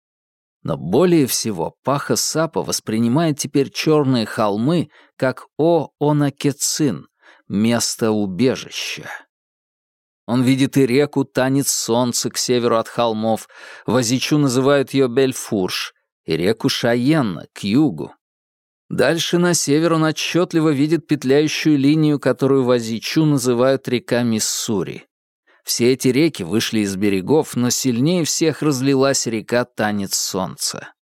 Но более всего Паха Сапа воспринимает теперь черные холмы как О-Онакецин, место убежища. Он видит и реку Танец Солнца к северу от холмов, Вазичу называют ее Бельфурш, и реку Шаенна к югу. Дальше на север он отчетливо видит петляющую линию, которую Вазичу называют река Миссури. Все эти реки вышли из берегов, но сильнее всех разлилась река Танец Солнца.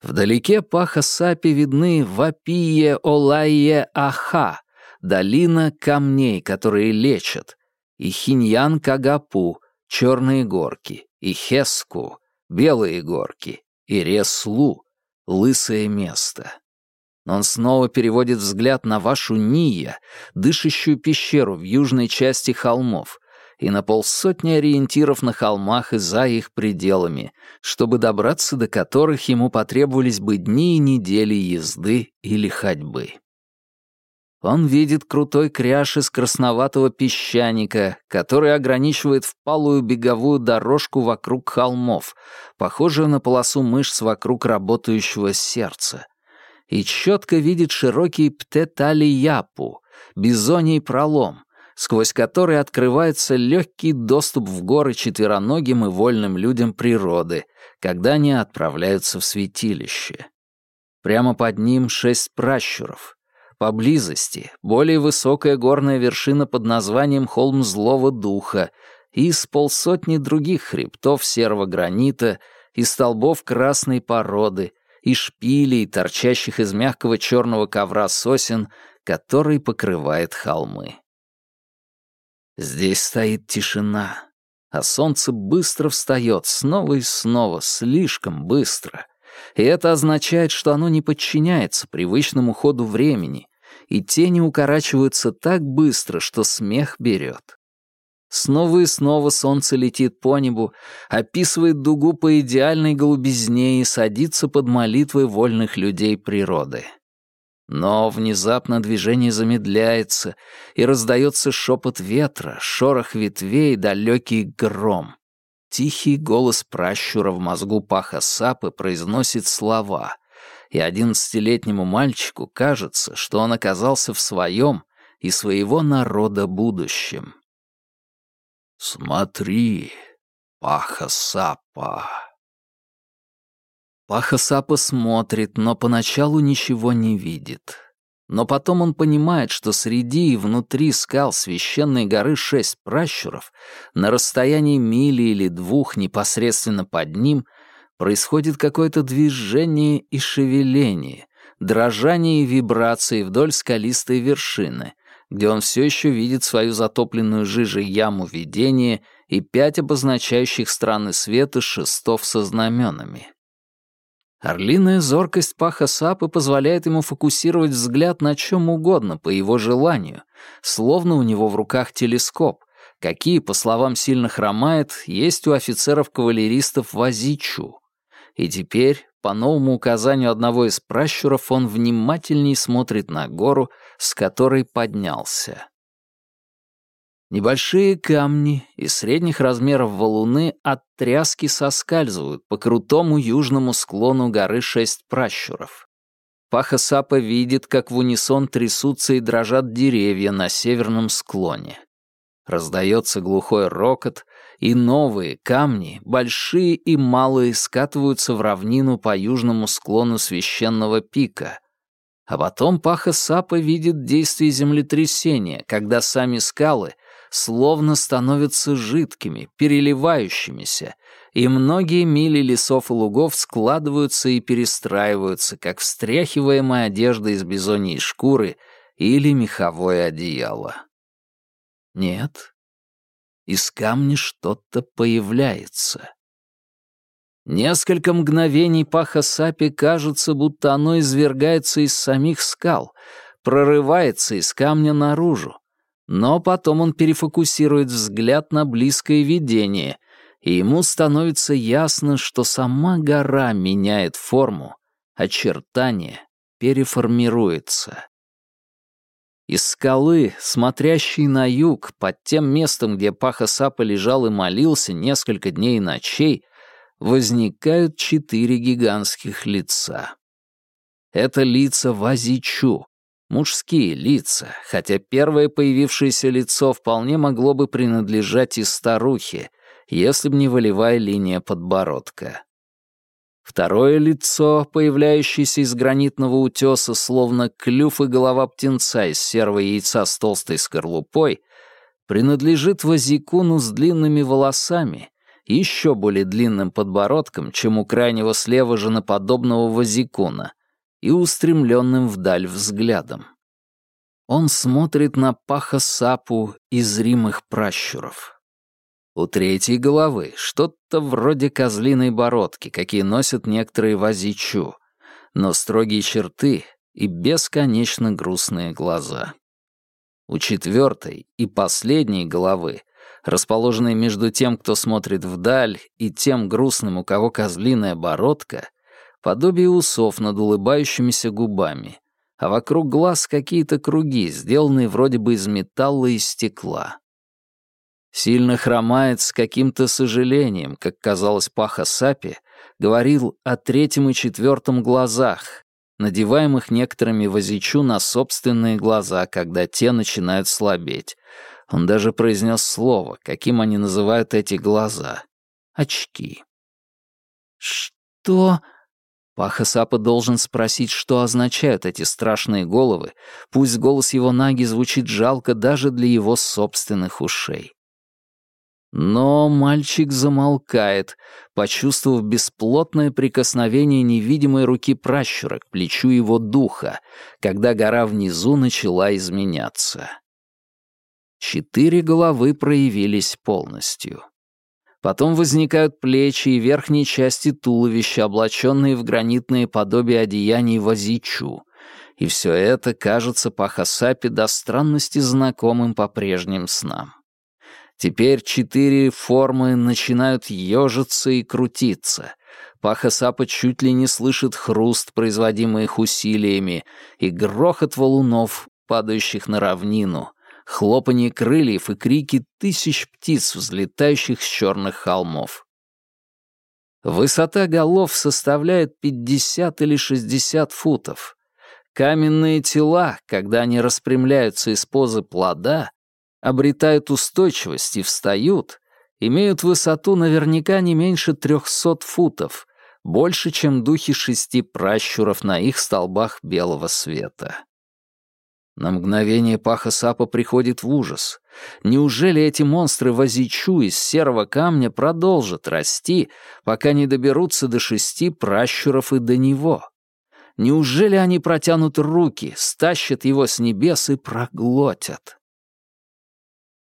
Вдалеке Паха-Сапи видны Вапие Олайе Аха, долина камней, которые лечат, и Хиньян Кагапу, черные горки, и Хеску — белые горки, и Реслу — лысое место. Он снова переводит взгляд на вашу Ния, дышащую пещеру в южной части холмов, и на полсотни ориентиров на холмах и за их пределами, чтобы добраться до которых ему потребовались бы дни и недели езды или ходьбы. Он видит крутой кряж из красноватого песчаника, который ограничивает впалую беговую дорожку вокруг холмов, похожую на полосу мышц вокруг работающего сердца, и четко видит широкий птетали-япу, бизоний пролом, сквозь который открывается легкий доступ в горы четвероногим и вольным людям природы, когда они отправляются в святилище. Прямо под ним шесть пращуров. Поблизости более высокая горная вершина под названием Холм Злого Духа и с полсотни других хребтов серого гранита и столбов красной породы, и шпилей, торчащих из мягкого черного ковра сосен, который покрывает холмы. Здесь стоит тишина, а солнце быстро встает снова и снова, слишком быстро. И это означает, что оно не подчиняется привычному ходу времени, и тени укорачиваются так быстро, что смех берет. Снова и снова солнце летит по небу, описывает дугу по идеальной голубизне и садится под молитвы вольных людей природы. Но внезапно движение замедляется, и раздается шепот ветра, шорох ветвей, далекий гром. Тихий голос пращура в мозгу паха Сапы произносит слова, и одиннадцатилетнему мальчику кажется, что он оказался в своем и своего народа будущем. «Смотри, Паха-Сапа!» Паха-Сапа смотрит, но поначалу ничего не видит. Но потом он понимает, что среди и внутри скал священной горы шесть пращуров, на расстоянии мили или двух непосредственно под ним, происходит какое-то движение и шевеление, дрожание и вибрации вдоль скалистой вершины, где он все еще видит свою затопленную жижей яму видения и пять обозначающих страны света шестов со знаменами. Орлиная зоркость паха Сапы позволяет ему фокусировать взгляд на чем угодно по его желанию, словно у него в руках телескоп, какие, по словам сильно хромает, есть у офицеров-кавалеристов в Азичу. И теперь, по новому указанию одного из пращуров, он внимательней смотрит на гору, с которой поднялся. Небольшие камни и средних размеров валуны от тряски соскальзывают по крутому южному склону горы Шесть Пращуров. Паха Сапа видит, как в унисон трясутся и дрожат деревья на северном склоне. Раздается глухой рокот, и новые камни, большие и малые, скатываются в равнину по южному склону священного пика. А потом Паха Сапа видит действие землетрясения, когда сами скалы словно становятся жидкими, переливающимися, и многие мили лесов и лугов складываются и перестраиваются, как встряхиваемая одежда из бизоньей шкуры или меховое одеяло. Нет, из камня что-то появляется. Несколько мгновений паха Сапи кажется, будто оно извергается из самих скал, прорывается из камня наружу. Но потом он перефокусирует взгляд на близкое видение, и ему становится ясно, что сама гора меняет форму, очертания переформируется. Из скалы, смотрящей на юг, под тем местом, где Паха Сапа лежал и молился несколько дней и ночей, возникают четыре гигантских лица. Это лица Вазичу, мужские лица, хотя первое появившееся лицо вполне могло бы принадлежать и старухе, если б не волевая линия подбородка. Второе лицо, появляющееся из гранитного утеса, словно клюв и голова птенца из серого яйца с толстой скорлупой, принадлежит Вазикуну с длинными волосами еще более длинным подбородком, чем у крайнего слева женоподобного Вазикуна, и устремленным вдаль взглядом. Он смотрит на Паха Сапу из зримых пращуров. У третьей головы что-то вроде козлиной бородки, какие носят некоторые вазичу, но строгие черты и бесконечно грустные глаза. У четвертой и последней головы, расположенной между тем, кто смотрит вдаль, и тем грустным, у кого козлиная бородка, подобие усов над улыбающимися губами, а вокруг глаз какие-то круги, сделанные вроде бы из металла и стекла. Сильно хромает с каким-то сожалением, как казалось Паха Сапи, говорил о третьем и четвертом глазах, надеваемых некоторыми возичу на собственные глаза, когда те начинают слабеть. Он даже произнес слово, каким они называют эти глаза. Очки. «Что?» Паха должен спросить, что означают эти страшные головы, пусть голос его Наги звучит жалко даже для его собственных ушей. Но мальчик замолкает, почувствовав бесплотное прикосновение невидимой руки пращура к плечу его духа, когда гора внизу начала изменяться. Четыре головы проявились полностью. Потом возникают плечи и верхние части туловища, облаченные в гранитные подобия одеяний вазичу, и все это кажется по Хасапе до странности знакомым по прежним снам. Теперь четыре формы начинают ежиться и крутиться. Паха Сапа чуть ли не слышит хруст, производимый их усилиями, и грохот валунов, падающих на равнину, хлопанье крыльев и крики тысяч птиц, взлетающих с черных холмов. Высота голов составляет 50 или 60 футов. Каменные тела, когда они распрямляются из позы плода, обретают устойчивость и встают, имеют высоту наверняка не меньше трехсот футов, больше, чем духи шести пращуров на их столбах белого света. На мгновение Паха Сапа приходит в ужас. Неужели эти монстры Вазичу из серого камня продолжат расти, пока не доберутся до шести пращуров и до него? Неужели они протянут руки, стащат его с небес и проглотят?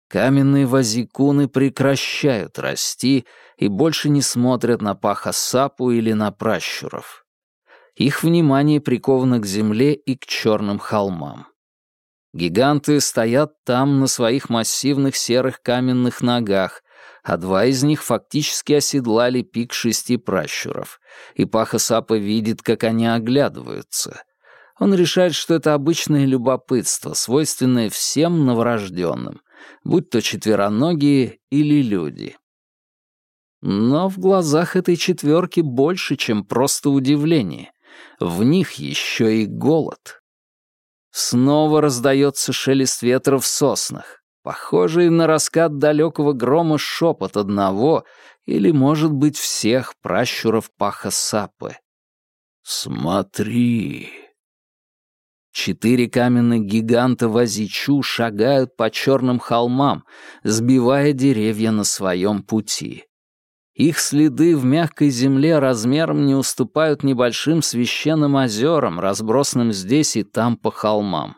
Каменные вазикуны прекращают расти и больше не смотрят на паха-сапу или на пращуров. Их внимание приковано к земле и к черным холмам. Гиганты стоят там на своих массивных серых каменных ногах, а два из них фактически оседлали пик шести пращуров, и Паха-Сапа видит, как они оглядываются. Он решает, что это обычное любопытство, свойственное всем новорожденным, будь то четвероногие или люди. Но в глазах этой четверки больше, чем просто удивление. В них еще и голод. Снова раздается шелест ветра в соснах, похожий на раскат далекого грома шепот одного или, может быть, всех пращуров Паха Сапы. «Смотри!» Четыре каменных гиганта Вазичу шагают по черным холмам, сбивая деревья на своем пути. Их следы в мягкой земле размером не уступают небольшим священным озерам, разбросанным здесь и там по холмам.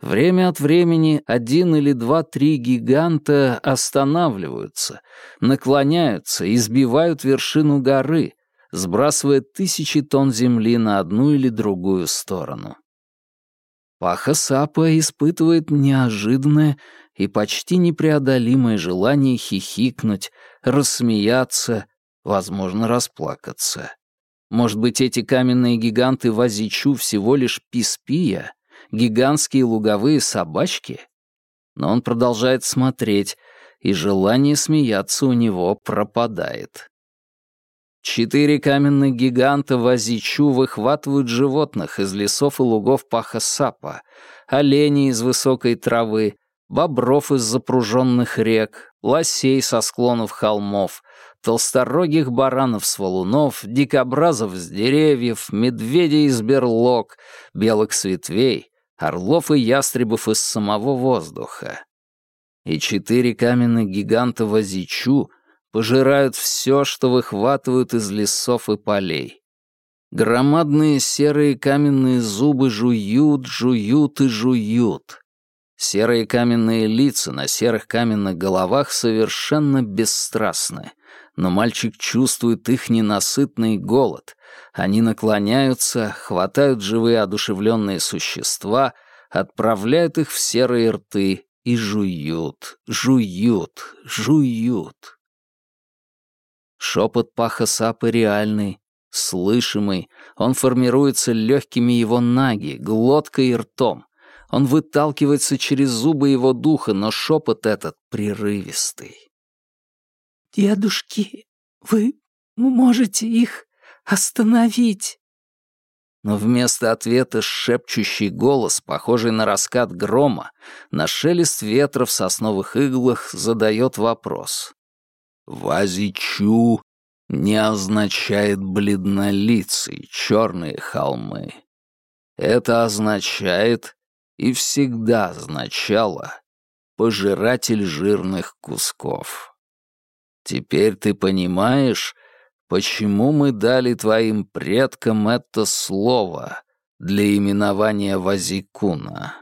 Время от времени один или два-три гиганта останавливаются, наклоняются и сбивают вершину горы, сбрасывая тысячи тонн земли на одну или другую сторону. Паха Сапа испытывает неожиданное и почти непреодолимое желание хихикнуть, рассмеяться, возможно, расплакаться. Может быть, эти каменные гиганты Вазичу всего лишь писпия, гигантские луговые собачки? Но он продолжает смотреть, и желание смеяться у него пропадает. Четыре каменных гиганта Вазичу выхватывают животных из лесов и лугов Пахасапа, оленей из высокой травы, бобров из запруженных рек, лосей со склонов холмов, толсторогих баранов с валунов, дикобразов с деревьев, медведей из берлог, белок с ветвей, орлов и ястребов из самого воздуха. И четыре каменных гиганта Вазичу пожирают все, что выхватывают из лесов и полей. Громадные серые каменные зубы жуют, жуют и жуют. Серые каменные лица на серых каменных головах совершенно бесстрастны, но мальчик чувствует их ненасытный голод. Они наклоняются, хватают живые одушевленные существа, отправляют их в серые рты и жуют, жуют, жуют. Шепот паха сапы реальный, слышимый, он формируется легкими его наги, глоткой и ртом. Он выталкивается через зубы его духа, но шепот этот прерывистый. «Дедушки, вы можете их остановить?» Но вместо ответа шепчущий голос, похожий на раскат грома, на шелест ветра в сосновых иглах, задает вопрос. «Вазичу не означает бледнолицый, черные холмы. Это означает и всегда означало «пожиратель жирных кусков». Теперь ты понимаешь, почему мы дали твоим предкам это слово для именования Вазикуна?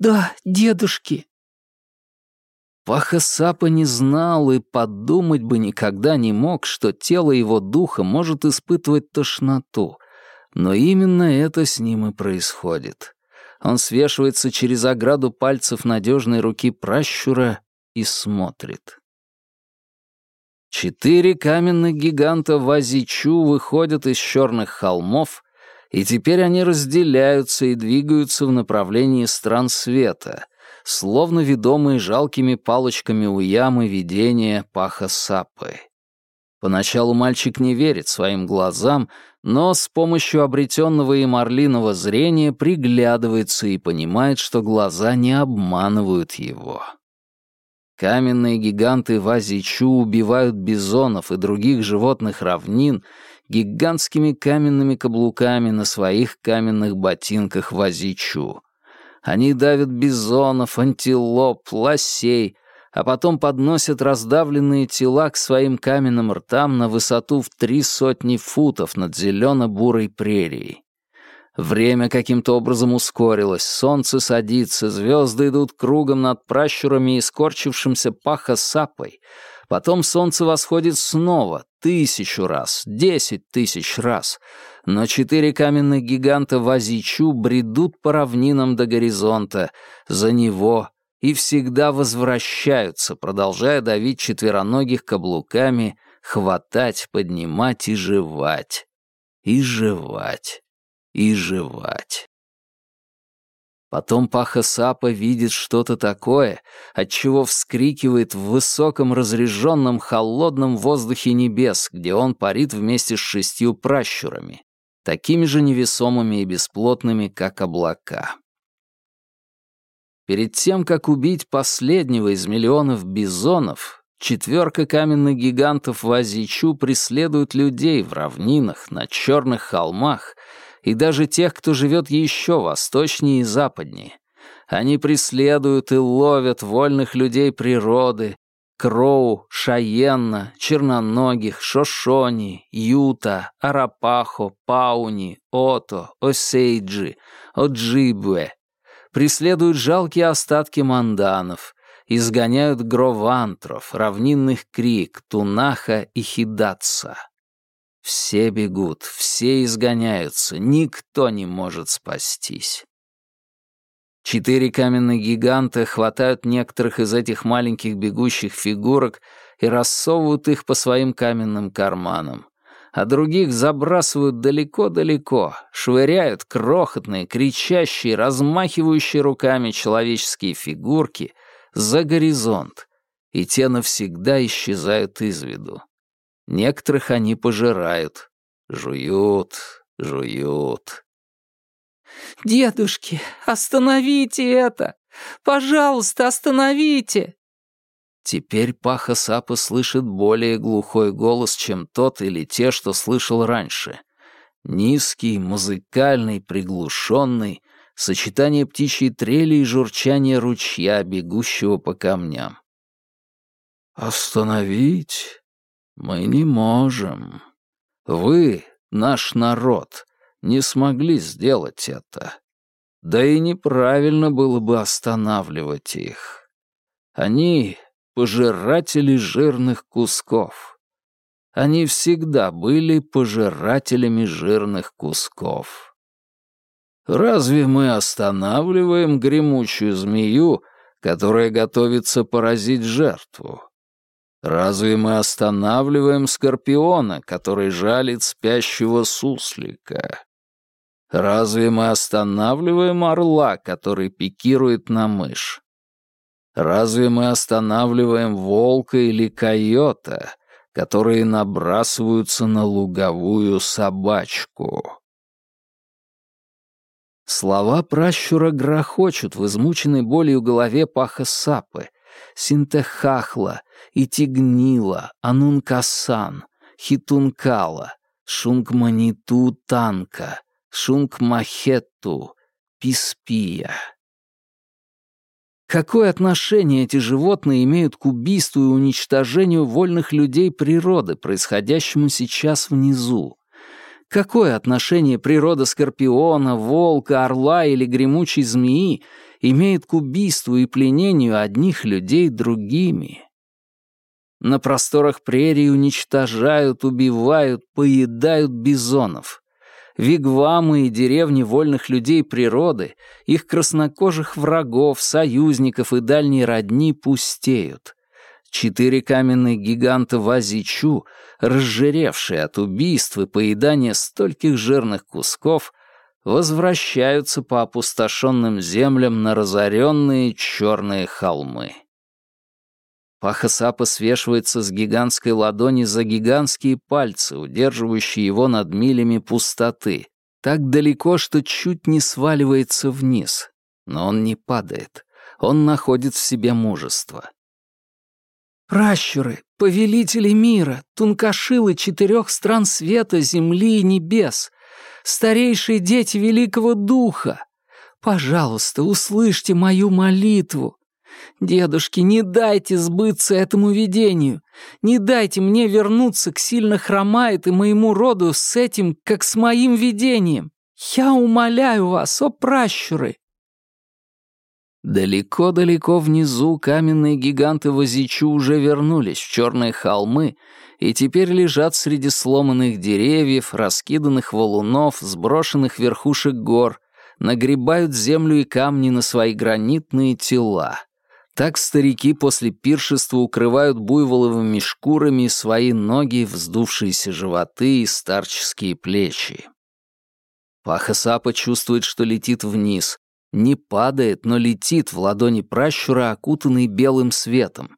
«Да, дедушки», Паха Сапа не знал и подумать бы никогда не мог, что тело его духа может испытывать тошноту, но именно это с ним и происходит. Он свешивается через ограду пальцев надежной руки пращура и смотрит. Четыре каменных гиганта Вазичу выходят из черных холмов, и теперь они разделяются и двигаются в направлении стран света — словно ведомые жалкими палочками у ямы видения паха сапы. Поначалу мальчик не верит своим глазам, но с помощью обретенного им орлиного зрения приглядывается и понимает, что глаза не обманывают его. Каменные гиганты Вазичу убивают бизонов и других животных равнин гигантскими каменными каблуками на своих каменных ботинках Вазичу, они давят бизонов, антилоп, лосей, а потом подносят раздавленные тела к своим каменным ртам на высоту в три сотни футов над зелено-бурой прерией. Время каким-то образом ускорилось, солнце садится, звезды идут кругом над пращурами и скорчившимся паха сапой. Потом солнце восходит снова, тысячу раз, десять тысяч раз — но четыре каменных гиганта Вазичу бредут по равнинам до горизонта, за него и всегда возвращаются, продолжая давить четвероногих каблуками, хватать, поднимать и жевать. И жевать. И жевать. Потом Паха Сапа видит что-то такое, от чего вскрикивает в высоком разреженном холодном воздухе небес, где он парит вместе с шестью пращурами такими же невесомыми и бесплотными, как облака. Перед тем, как убить последнего из миллионов бизонов, четверка каменных гигантов Вазичу преследует людей в равнинах, на черных холмах и даже тех, кто живет еще восточнее и западнее. Они преследуют и ловят вольных людей природы, Кроу, Шаенна, Черноногих, Шошони, Юта, Арапахо, Пауни, Ото, Осейджи, Оджибуэ. Преследуют жалкие остатки манданов, изгоняют гровантров, равнинных крик, Тунаха и Хидатса. Все бегут, все изгоняются, никто не может спастись. Четыре каменных гиганта хватают некоторых из этих маленьких бегущих фигурок и рассовывают их по своим каменным карманам, а других забрасывают далеко-далеко, швыряют крохотные, кричащие, размахивающие руками человеческие фигурки за горизонт, и те навсегда исчезают из виду. Некоторых они пожирают, жуют, жуют. «Дедушки, остановите это! Пожалуйста, остановите!» Теперь Паха Сапа слышит более глухой голос, чем тот или те, что слышал раньше. Низкий, музыкальный, приглушенный, сочетание птичьей трели и журчания ручья, бегущего по камням. «Остановить мы не можем. Вы, наш народ, не смогли сделать это. Да и неправильно было бы останавливать их. Они — пожиратели жирных кусков. Они всегда были пожирателями жирных кусков. Разве мы останавливаем гремучую змею, которая готовится поразить жертву? Разве мы останавливаем скорпиона, который жалит спящего суслика? Разве мы останавливаем орла, который пикирует на мышь? Разве мы останавливаем волка или койота, которые набрасываются на луговую собачку? Слова пращура грохочут в измученной болью голове паха сапы, синтехахла, итигнила, анункасан, хитункала, шунгманиту танка, шунгмахетту, писпия. Какое отношение эти животные имеют к убийству и уничтожению вольных людей природы, происходящему сейчас внизу? Какое отношение природа скорпиона, волка, орла или гремучей змеи имеет к убийству и пленению одних людей другими? На просторах прерий уничтожают, убивают, поедают бизонов. Вигвамы и деревни вольных людей природы, их краснокожих врагов, союзников и дальней родни пустеют. Четыре каменные гиганта Вазичу, разжиревшие от убийств и поедания стольких жирных кусков, возвращаются по опустошенным землям на разоренные черные холмы. Пахасапа свешивается с гигантской ладони за гигантские пальцы, удерживающие его над милями пустоты, так далеко, что чуть не сваливается вниз. Но он не падает. Он находит в себе мужество. Пращуры, повелители мира, тункашилы четырех стран света, земли и небес, старейшие дети великого духа, пожалуйста, услышьте мою молитву. Дедушки, не дайте сбыться этому видению. Не дайте мне вернуться к сильно хромает и моему роду с этим, как с моим видением. Я умоляю вас, о пращуры. Далеко-далеко внизу каменные гиганты Возичу уже вернулись в черные холмы и теперь лежат среди сломанных деревьев, раскиданных валунов, сброшенных верхушек гор, нагребают землю и камни на свои гранитные тела. Так старики после пиршества укрывают буйволовыми шкурами свои ноги, вздувшиеся животы и старческие плечи. Паха чувствует, что летит вниз, не падает, но летит в ладони пращура, окутанный белым светом.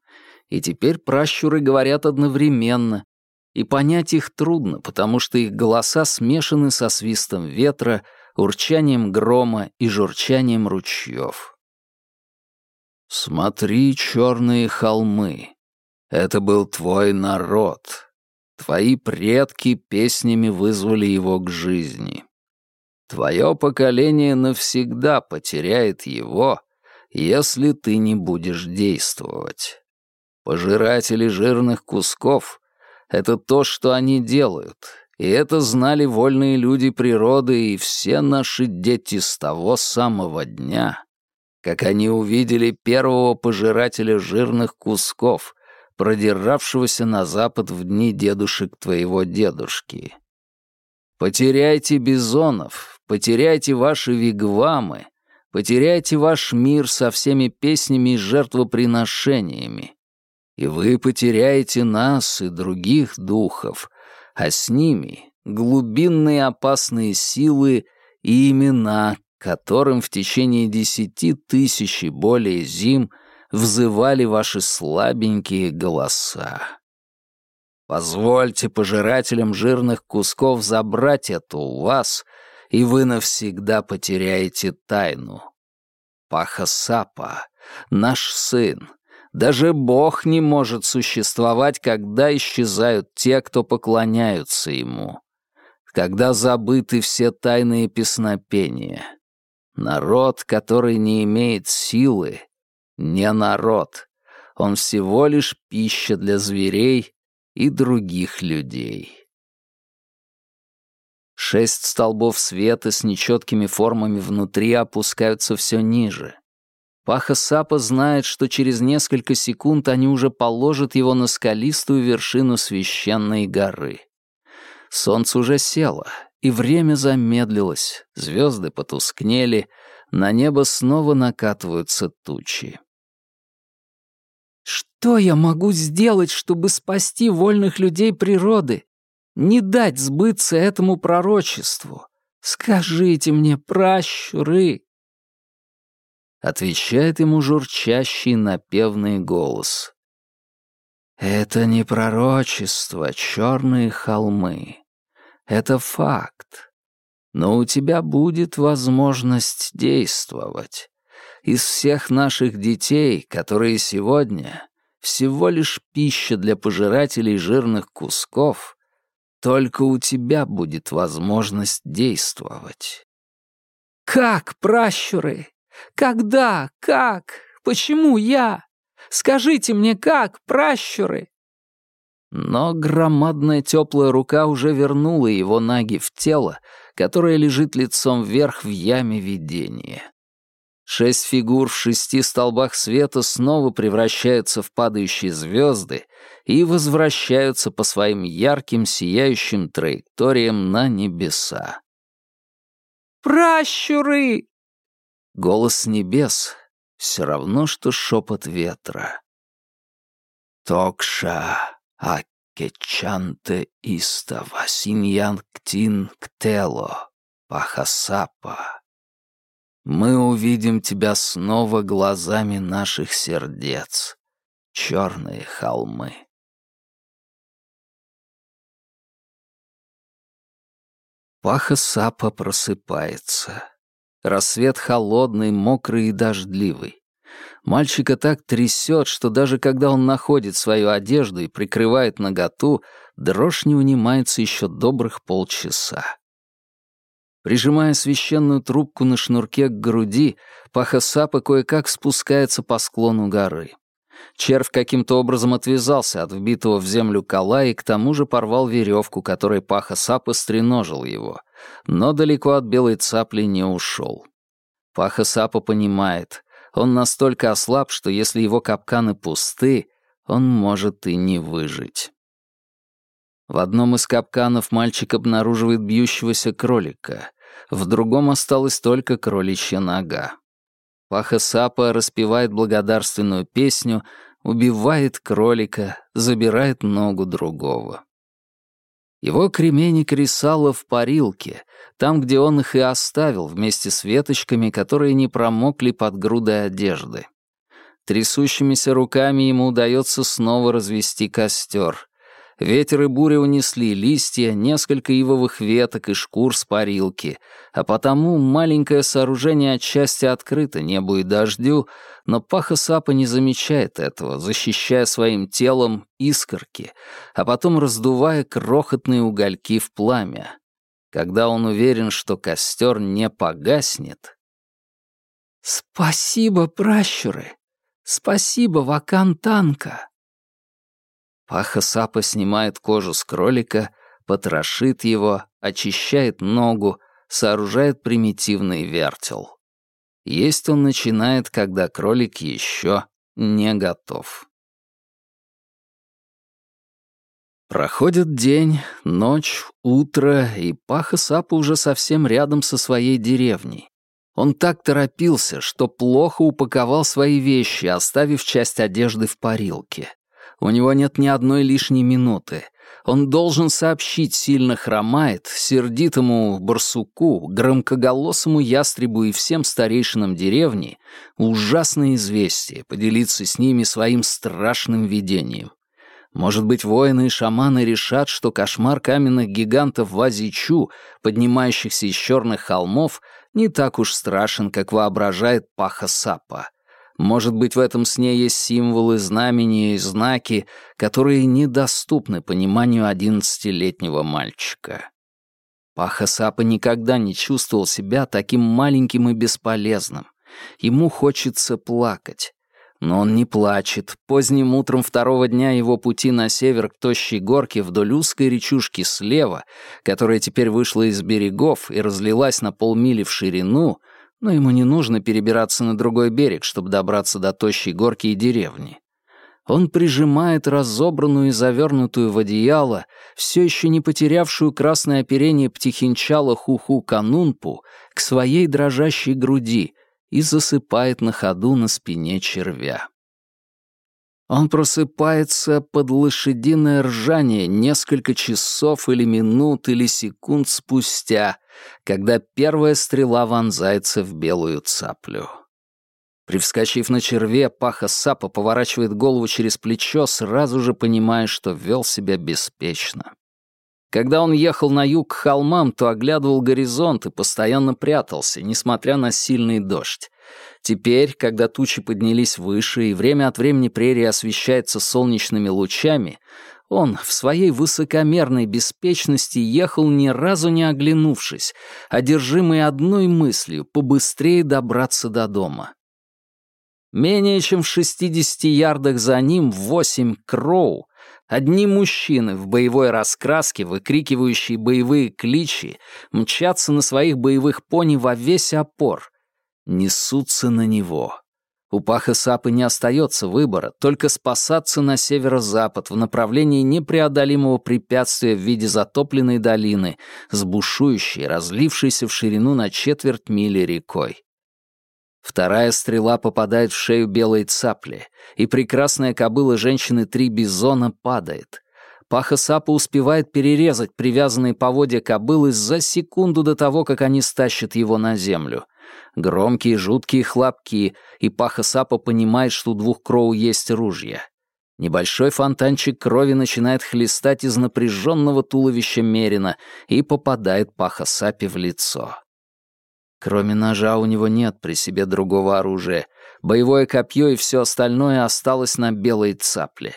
И теперь пращуры говорят одновременно. И понять их трудно, потому что их голоса смешаны со свистом ветра, урчанием грома и журчанием ручьев. «Смотри, черные холмы. Это был твой народ. Твои предки песнями вызвали его к жизни. Твое поколение навсегда потеряет его, если ты не будешь действовать. Пожиратели жирных кусков — это то, что они делают, и это знали вольные люди природы и все наши дети с того самого дня, как они увидели первого пожирателя жирных кусков, продиравшегося на запад в дни дедушек твоего дедушки. Потеряйте бизонов, Потеряйте ваши вигвамы, потеряйте ваш мир со всеми песнями и жертвоприношениями. И вы потеряете нас и других духов, а с ними глубинные опасные силы и имена, которым в течение десяти тысяч и более зим взывали ваши слабенькие голоса. Позвольте пожирателям жирных кусков забрать это у вас — и вы навсегда потеряете тайну. Пахасапа, наш сын, даже Бог не может существовать, когда исчезают те, кто поклоняются ему, когда забыты все тайные песнопения. Народ, который не имеет силы, не народ. Он всего лишь пища для зверей и других людей. Шесть столбов света с нечеткими формами внутри опускаются все ниже. Паха Сапа знает, что через несколько секунд они уже положат его на скалистую вершину священной горы. Солнце уже село, и время замедлилось, звезды потускнели, на небо снова накатываются тучи. «Что я могу сделать, чтобы спасти вольных людей природы? Не дать сбыться этому пророчеству? Скажите мне, пращуры!» Отвечает ему журчащий напевный голос. «Это не пророчество, черные холмы. Это факт. Но у тебя будет возможность действовать. Из всех наших детей, которые сегодня всего лишь пища для пожирателей жирных кусков, только у тебя будет возможность действовать». «Как, пращуры? Когда? Как? Почему я? Скажите мне, как, пращуры?» Но громадная теплая рука уже вернула его ноги в тело, которое лежит лицом вверх в яме видения. Шесть фигур в шести столбах света снова превращаются в падающие звезды и возвращаются по своим ярким сияющим траекториям на небеса. «Пращуры!» Голос с небес — все равно, что шепот ветра. «Токша акечанте иста васиньян ктин ктело пахасапа». Мы увидим тебя снова глазами наших сердец, черные холмы. Паха Сапа просыпается. Рассвет холодный, мокрый и дождливый. Мальчика так трясет, что даже когда он находит свою одежду и прикрывает наготу, дрожь не унимается еще добрых полчаса. Прижимая священную трубку на шнурке к груди, Паха Сапа кое-как спускается по склону горы. Червь каким-то образом отвязался от вбитого в землю кола и к тому же порвал веревку, которой Паха Сапа стреножил его, но далеко от белой цапли не ушел. Паха Сапа понимает, он настолько ослаб, что если его капканы пусты, он может и не выжить. В одном из капканов мальчик обнаруживает бьющегося кролика, в другом осталась только кроличья нога. Паха Сапа распевает благодарственную песню, убивает кролика, забирает ногу другого. Его кременник рисало в парилке, там, где он их и оставил вместе с веточками, которые не промокли под грудой одежды. Трясущимися руками ему удается снова развести костер. Ветер и буря унесли листья, несколько ивовых веток и шкур с парилки, а потому маленькое сооружение отчасти открыто небу и дождю, но Паха Сапа не замечает этого, защищая своим телом искорки, а потом раздувая крохотные угольки в пламя. Когда он уверен, что костер не погаснет... «Спасибо, пращуры! Спасибо, Вакан Танка!» Паха Сапа снимает кожу с кролика, потрошит его, очищает ногу, сооружает примитивный вертел. Есть он начинает, когда кролик еще не готов. Проходит день, ночь, утро, и Паха Сапа уже совсем рядом со своей деревней. Он так торопился, что плохо упаковал свои вещи, оставив часть одежды в парилке. У него нет ни одной лишней минуты. Он должен сообщить сильно хромает, сердитому барсуку, громкоголосому ястребу и всем старейшинам деревни ужасное известие, поделиться с ними своим страшным видением. Может быть, воины и шаманы решат, что кошмар каменных гигантов Вазичу, поднимающихся из черных холмов, не так уж страшен, как воображает Паха Сапа — может быть, в этом сне есть символы, знамения и знаки, которые недоступны пониманию одиннадцатилетнего мальчика. Паха Сапа никогда не чувствовал себя таким маленьким и бесполезным. Ему хочется плакать. Но он не плачет. Поздним утром второго дня его пути на север к тощей горке вдоль узкой речушки слева, которая теперь вышла из берегов и разлилась на полмили в ширину, но ему не нужно перебираться на другой берег, чтобы добраться до тощей горки и деревни. Он прижимает разобранную и завернутую в одеяло, все еще не потерявшую красное оперение птихинчала Хуху Канунпу, к своей дрожащей груди и засыпает на ходу на спине червя. Он просыпается под лошадиное ржание несколько часов или минут или секунд спустя, когда первая стрела вонзается в белую цаплю. Привскочив на черве, Паха Сапа поворачивает голову через плечо, сразу же понимая, что вел себя беспечно. Когда он ехал на юг к холмам, то оглядывал горизонт и постоянно прятался, несмотря на сильный дождь. Теперь, когда тучи поднялись выше и время от времени прерия освещается солнечными лучами, он в своей высокомерной беспечности ехал ни разу не оглянувшись, одержимый одной мыслью — побыстрее добраться до дома. Менее чем в 60 ярдах за ним восемь кроу, одни мужчины в боевой раскраске, выкрикивающие боевые кличи, мчатся на своих боевых пони во весь опор, несутся на него. У Паха Сапы не остается выбора, только спасаться на северо-запад в направлении непреодолимого препятствия в виде затопленной долины с бушующей, разлившейся в ширину на четверть мили рекой. Вторая стрела попадает в шею белой цапли, и прекрасная кобыла женщины Три Бизона падает. Паха Сапа успевает перерезать привязанные поводья кобылы за секунду до того, как они стащат его на землю. Громкие жуткие хлопки, и Паха Сапа понимает, что у двух кроу есть ружья. Небольшой фонтанчик крови начинает хлестать из напряженного туловища Мерина и попадает Паха Сапе в лицо. Кроме ножа у него нет при себе другого оружия. Боевое копье и все остальное осталось на белой цапле.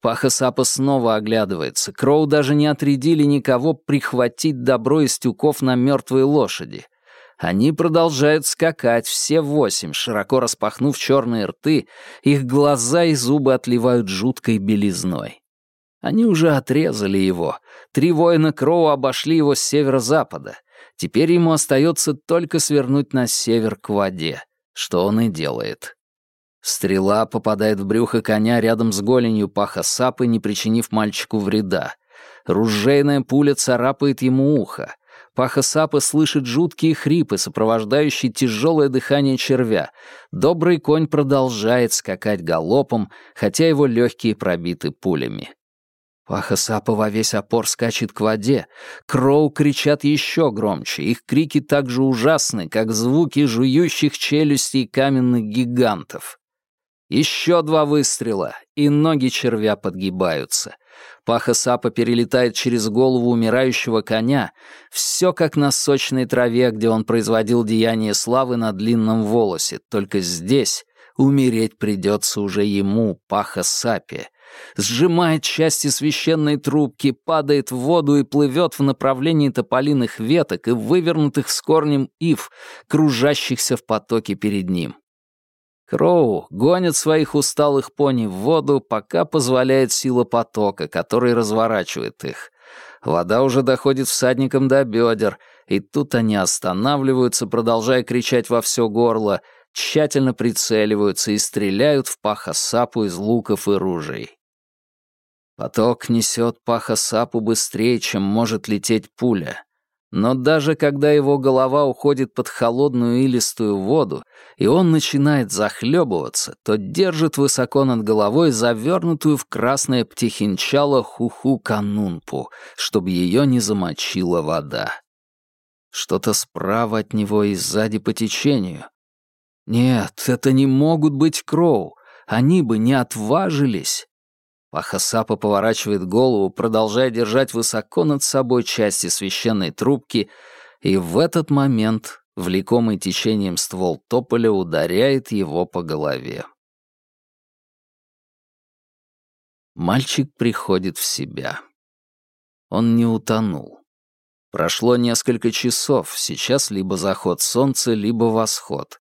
Паха Сапа снова оглядывается. Кроу даже не отрядили никого прихватить добро из тюков на мертвые лошади. Они продолжают скакать, все восемь, широко распахнув черные рты, их глаза и зубы отливают жуткой белизной. Они уже отрезали его. Три воина Кроу обошли его с северо-запада — Теперь ему остается только свернуть на север к воде, что он и делает. Стрела попадает в брюхо коня рядом с голенью паха сапы, не причинив мальчику вреда. Ружейная пуля царапает ему ухо. Паха Сапа слышит жуткие хрипы, сопровождающие тяжелое дыхание червя. Добрый конь продолжает скакать галопом, хотя его легкие пробиты пулями. Паха-сапа во весь опор скачет к воде. Кроу кричат еще громче. Их крики так же ужасны, как звуки жующих челюстей каменных гигантов. Еще два выстрела, и ноги червя подгибаются. Паха-сапа перелетает через голову умирающего коня. Все как на сочной траве, где он производил деяние славы на длинном волосе. Только здесь умереть придется уже ему, Паха-сапе сжимает части священной трубки, падает в воду и плывет в направлении тополиных веток и вывернутых с корнем ив, кружащихся в потоке перед ним. Кроу гонит своих усталых пони в воду, пока позволяет сила потока, который разворачивает их. Вода уже доходит всадникам до бедер, и тут они останавливаются, продолжая кричать во все горло, тщательно прицеливаются и стреляют в паха сапу из луков и ружей. Поток несет паха сапу быстрее, чем может лететь пуля. Но даже когда его голова уходит под холодную илистую воду, и он начинает захлебываться, то держит высоко над головой завернутую в красное птихинчало хуху канунпу, чтобы ее не замочила вода. Что-то справа от него и сзади по течению. Нет, это не могут быть кроу. Они бы не отважились. Пахасапа поворачивает голову, продолжая держать высоко над собой части священной трубки, и в этот момент, влекомый течением ствол тополя, ударяет его по голове. Мальчик приходит в себя. Он не утонул. Прошло несколько часов, сейчас либо заход солнца, либо восход.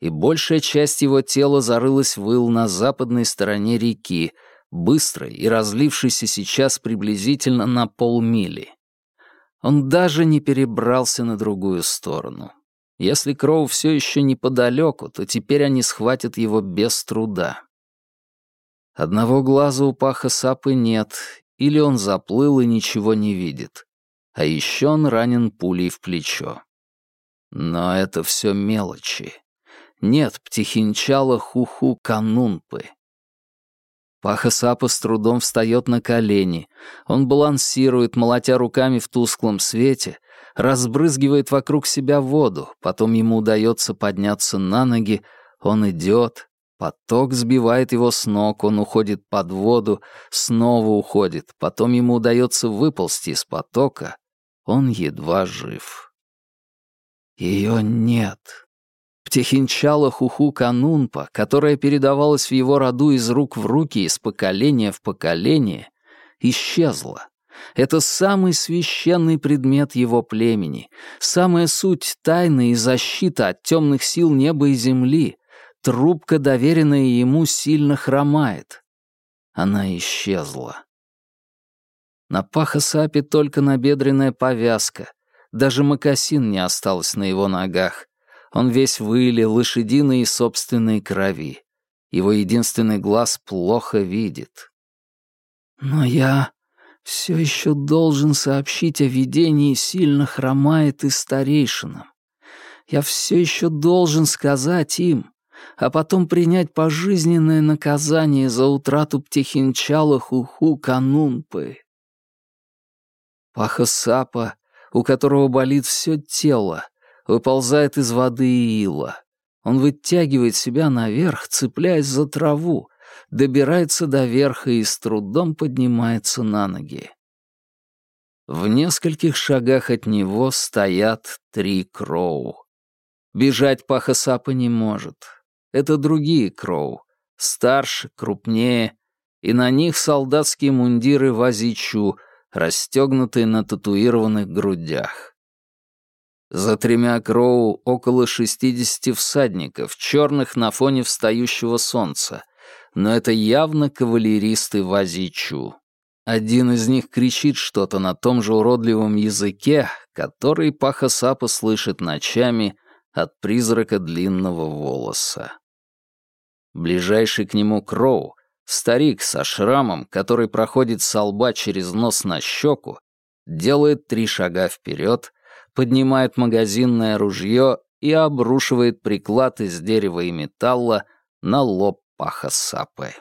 и большая часть его тела зарылась в ил на западной стороне реки, быстрой и разлившейся сейчас приблизительно на полмили. Он даже не перебрался на другую сторону. Если Кроу все еще неподалеку, то теперь они схватят его без труда. Одного глаза у Паха Сапы нет, или он заплыл и ничего не видит. А еще он ранен пулей в плечо. Но это все мелочи. Нет птихинчала хуху канунпы. Паха-сапа с трудом встает на колени. Он балансирует, молотя руками в тусклом свете, разбрызгивает вокруг себя воду, потом ему удается подняться на ноги, он идет, поток сбивает его с ног, он уходит под воду, снова уходит, потом ему удается выползти из потока, он едва жив. Ее нет. Птехинчала Хуху Канунпа, которая передавалась в его роду из рук в руки, из поколения в поколение, исчезла. Это самый священный предмет его племени, самая суть тайны и защита от темных сил неба и земли. Трубка, доверенная ему, сильно хромает. Она исчезла. На Паха-Сапе только набедренная повязка. Даже мокасин не осталось на его ногах. Он весь выли лошадиной и собственной крови. Его единственный глаз плохо видит. «Но я все еще должен сообщить о видении сильно хромает и старейшинам. Я все еще должен сказать им, а потом принять пожизненное наказание за утрату птихинчала хуху канунпы. Паха-сапа, у которого болит все тело, выползает из воды и ила. Он вытягивает себя наверх, цепляясь за траву, добирается до верха и с трудом поднимается на ноги. В нескольких шагах от него стоят три кроу. Бежать Пахасапа не может. Это другие кроу, старше, крупнее, и на них солдатские мундиры вазичу, расстегнутые на татуированных грудях. За тремя Кроу около шестидесяти всадников, черных на фоне встающего солнца. Но это явно кавалеристы Вазичу. Один из них кричит что-то на том же уродливом языке, который Паха-Сапа слышит ночами от призрака длинного волоса. Ближайший к нему Кроу, старик со шрамом, который проходит со лба через нос на щеку, делает три шага вперед — поднимает магазинное ружье и обрушивает приклад из дерева и металла на лоб Паха Сапы.